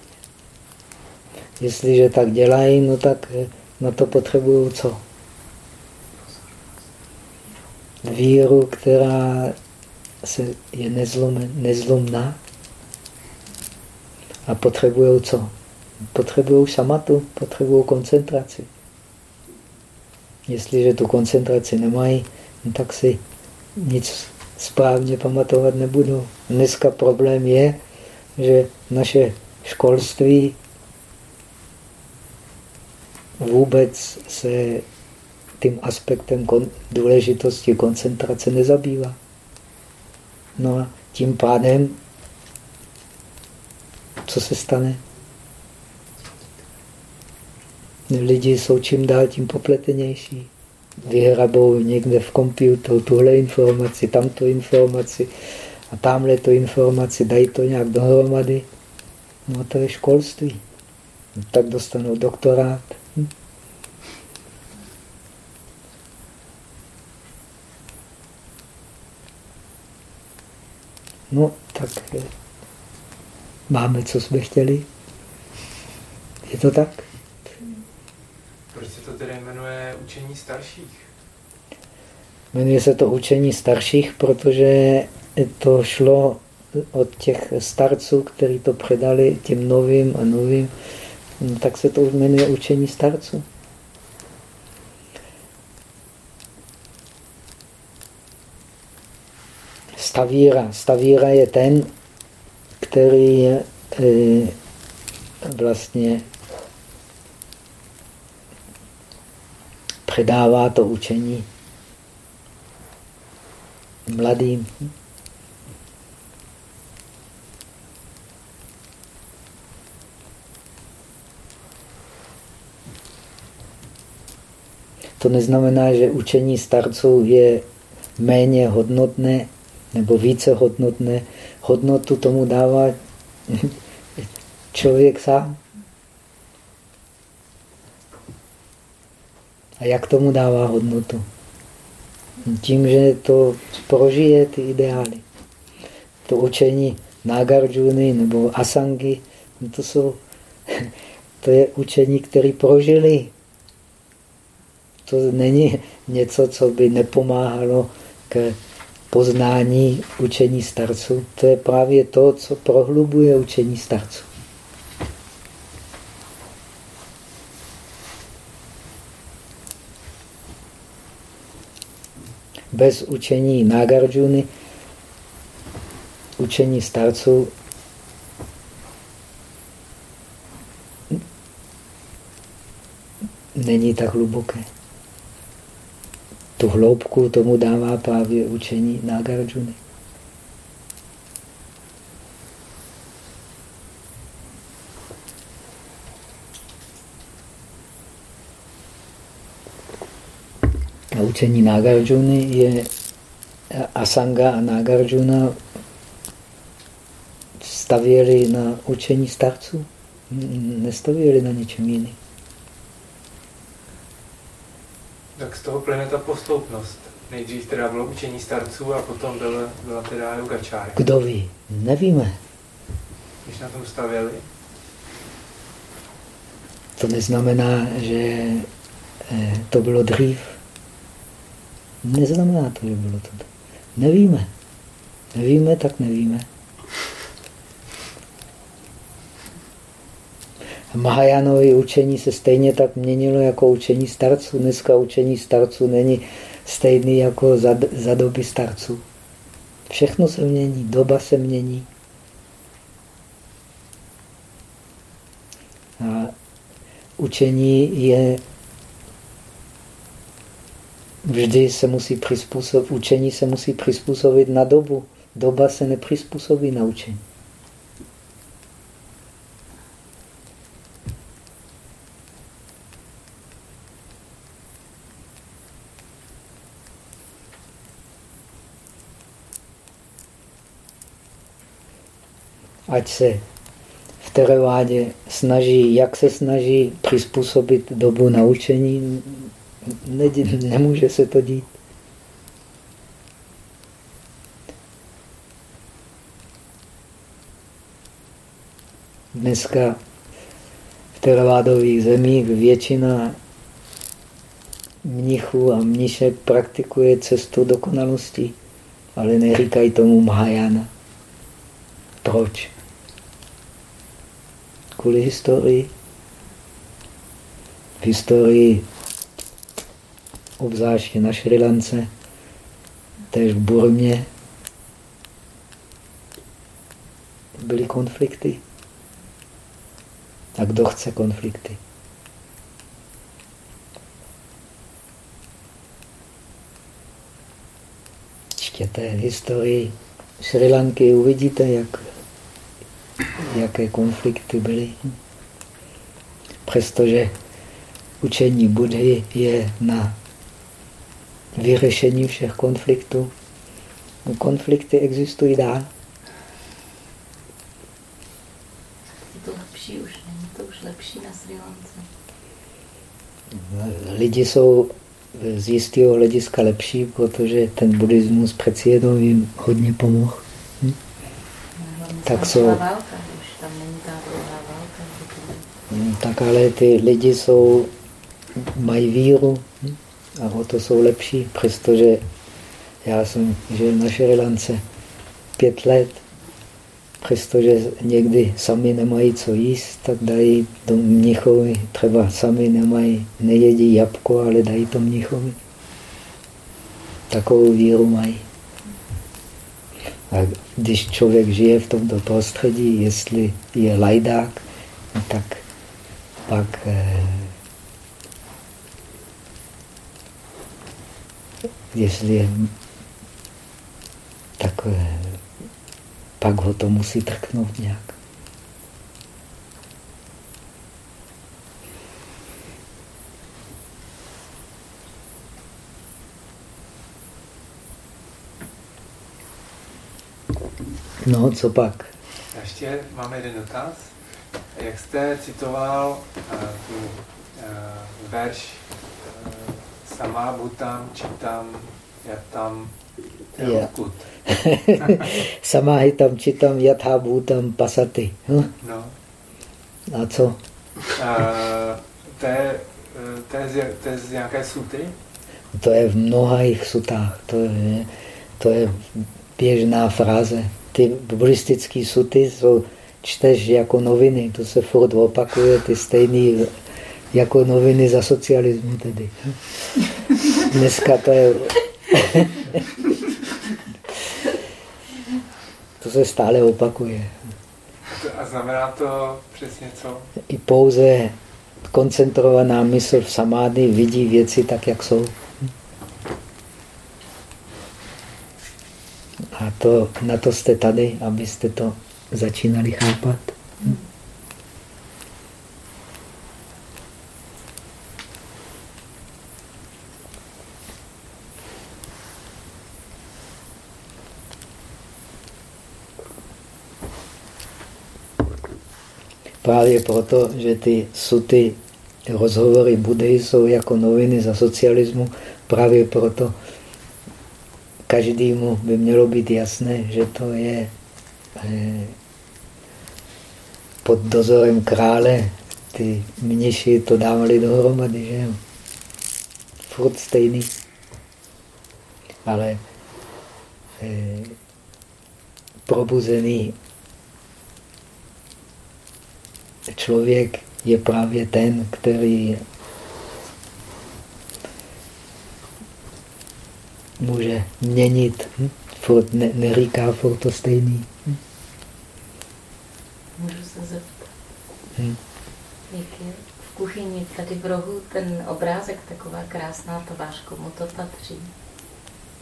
Jestliže tak dělají, no tak eh, na to potřebují co? Víru, která se je nezlom, nezlomná a potřebují co? Potřebují samatu, potřebují koncentraci. Jestliže tu koncentraci nemají, no tak si nic správně pamatovat nebudou. Dneska problém je, že naše školství vůbec se tím aspektem kon důležitosti koncentrace nezabývá. No a tím pádem, co se stane? Lidi jsou čím dál tím popletenější. Vyhrabou někde v počítači tuhle informaci, tamto informaci a tamhle tu informaci, dají to nějak dohromady. No to je školství. No, tak dostanou doktorát. Hm? No, tak eh, máme, co jsme chtěli. Je to tak? Se tedy jmenuje učení starších? Jmenuje se to učení starších, protože to šlo od těch starců, kteří to předali těm novým a novým, no, tak se to jmenuje učení starců. Stavíra. Stavíra je ten, který je, e, vlastně předává to učení mladým. To neznamená, že učení starců je méně hodnotné nebo více hodnotné. Hodnotu tomu dává člověk sám. A jak tomu dává hodnotu? Tím, že to prožije ty ideály. To učení Nagarjuna nebo Asangi, to, jsou, to je učení, které prožili. To není něco, co by nepomáhalo k poznání učení starců. To je právě to, co prohlubuje učení starců. Bez učení Nagarjuna, učení starců není tak hluboké. Tu hloubku tomu dává právě učení Nagarjuna. A učení Nagarjuna je Asanga a Nagarjuna stavěli na učení starců, nestavěli na něčem jiným. Tak z toho plyne ta posloupnost. Nejdřív teda bylo učení starců a potom byla, byla teda yogačáry. Kdo ví? Nevíme. Když na tom stavěli? To neznamená, že eh, to bylo dřív. Neznamená to, že bylo to. Nevíme. Nevíme, tak nevíme. Mahajánové učení se stejně tak měnilo jako učení starců. Dneska učení starců není stejný jako za, za doby starců. Všechno se mění, doba se mění. A učení je vždy se musí přizpůsobit, učení se musí přizpůsobit na dobu. Doba se nepřizpůsobí na učení. ať se v teravádě snaží, jak se snaží přizpůsobit dobu naučení, ne, nemůže se to dít. Dneska v teravádových zemích většina mnichů a mnišek praktikuje cestu dokonalosti, ale neříkají tomu Mahajana. Proč? Kvůli historii. V historii, obzvláště na Šrilance, tež v Burmě, byly konflikty. A kdo chce konflikty? Čtěte historii Sri Lanky, uvidíte, jak, jaké konflikty byly. Přestože učení Budhy je na vyřešení všech konfliktů, konflikty existují dál. lidi jsou z jistého hlediska lepší, protože ten buddhismus přeci jenom jim hodně pomohl. Hm? Tak jsou... Hm, tak ale ty lidi jsou, mají víru? A o to jsou lepší, přestože já jsem žil na Šrilance pět let přestože někdy sami nemají co jíst, tak dají to mnichovi, třeba sami nemají, nejedí jabko, ale dají to mnichovi. Takovou víru mají. A když člověk žije v tomto prostředí, jestli je lajdák, tak pak jestli je takové pak ho to musí trknout nějak. No, co pak? Ještě máme jeden dotaz. Jak jste citoval uh, tu uh, verš Sama Bhutam Čitam Yatam Odkud? Samahitam čitam yatha bhutam pasaty. Hm? No. A co? Uh, to, je, to, je, to je z nějaké suty? To je v mnoha jich sutách. To je, to je běžná fráze. Ty buddhistické suty jsou, čteš jako noviny. To se furt opakuje, ty stejný jako noviny za socialismu tedy. Dneska to je to se stále opakuje. A znamená to přesně co? I pouze koncentrovaná mysl v samády vidí věci tak, jak jsou. A to, na to jste tady, abyste to začínali chápat. Právě proto, že ty suty, rozhovory Budhy jsou jako noviny za socialismu, právě proto každému by mělo být jasné, že to je eh, pod dozorem krále. Ty mniši to dávali dohromady, že jo? Furt stejný. Ale eh, probuzený člověk je právě ten, který může měnit. Hm? Furt ne, neříká furt to stejný. Hm? Můžu se zeptat. Hm? Jak je v kuchyni tady v rohu ten obrázek, taková krásná tvář, komu to patří?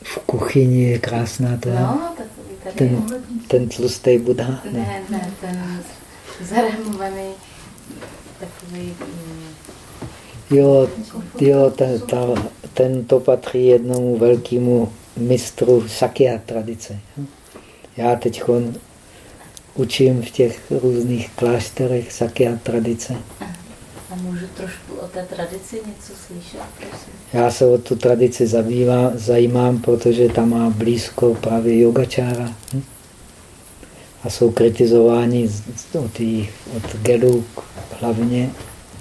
V kuchyni je krásná tvář? No, takový tady. Ten, ten tlustý Buddha? Ne, ne, ne ten zaramovaný takový... Mm, jo, jo ten, ta, ten to patří jednomu velkému mistru Sakya tradice. Já teď učím v těch různých klášterech Sakya tradice. A můžu trošku o té tradici něco slyšet, prosím? Já se o tu tradici zabývám, zajímám, protože tam má blízko právě yogačára. Hm? A jsou kritizováni od, od Gedu hlavně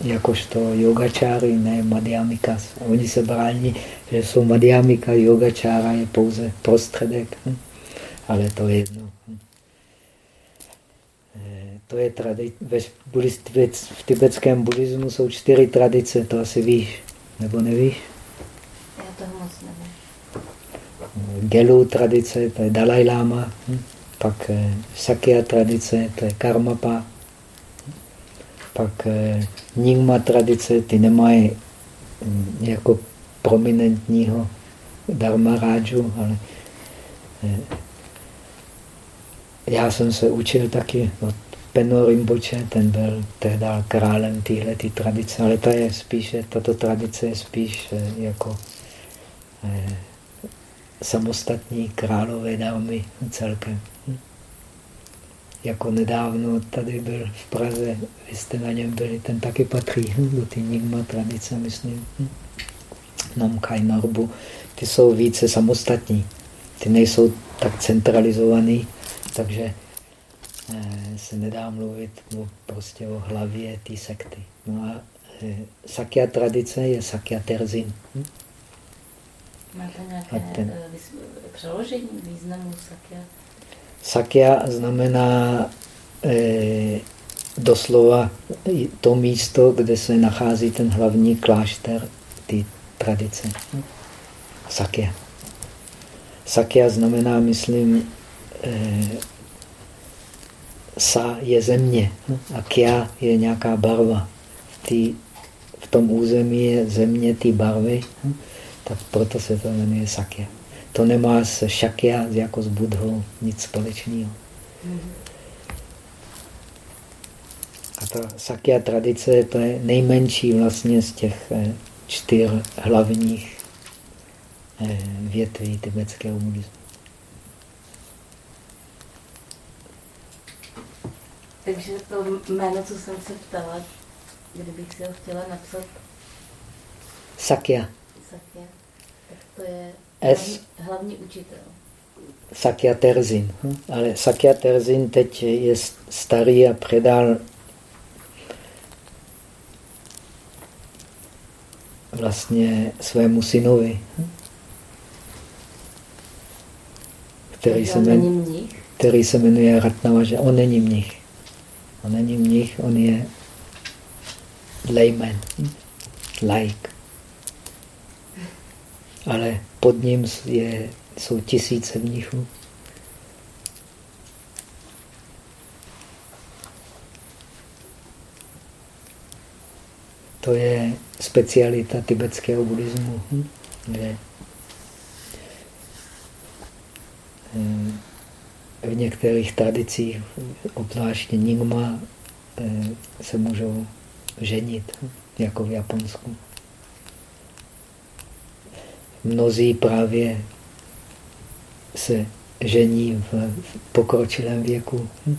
jakožto yogačáry, ne madhyamikas. Oni se brání, že jsou madhyamika, yogačára je pouze prostředek, hm? ale to je jedno. Hm? Eh, to je tradice. V tibetském buddhismu jsou čtyři tradice, to asi víš, nebo nevíš? Já toho moc nevím. Gelu tradice, to je Dalai Lama, hm? Pak eh, Sakya tradice, to je Karmapa, pak eh, Nyingma tradice, ty nemají hm, jako prominentního Dharmarážu, ale eh, já jsem se učil taky od Peno Rinpoche, ten byl tehdy králem téhle tradice, ale ta je spíše, tato tradice je spíš jako samostatní králové dámy celkem. Jako nedávno tady byl v Praze, vy jste na něm byli, ten taky patří do té Nigma tradice, myslím. Namkaj Norbu. Ty jsou více samostatní. Ty nejsou tak centralizovaný, takže eh, se nedá mluvit no, prostě o hlavě té sekty. No a eh, Sakya tradice je Sakya Terzin. Hm? Máte nějaké ten... Eh, přeložení významu sakya? Sakya znamená eh, doslova to místo, kde se nachází ten hlavní klášter té tradice. Sakya. Sakya znamená, myslím, eh, sa je země a kya je nějaká barva. V, tý, v tom území je země té barvy tak proto se to jmenuje sakya. To nemá s šakya jako s budhou nic společného. A ta sakya tradice to je nejmenší vlastně z těch eh, čtyř hlavních eh, větví tibetského buddhismu. Takže to jméno, co jsem se ptala, kdybych si ho chtěla napsat? Sakya. Sakya. Tak to je S. hlavní učitel. Sakya Terzin. Hm? Ale Sakya Terzin teď je starý a předal vlastně svému synovi, hm? který, se jmenuje, který se jmenuje Ratnavaja. On není mnich. On není mnich, on je layman, hm? like ale pod ním je, jsou tisíce mnichů. To je specialita tibetského buddhismu, kde eh, v některých tradicích, obzvláště Nyingma, eh, se můžou ženit, jako v Japonsku mnozí právě se žení v pokročilém věku. Hm?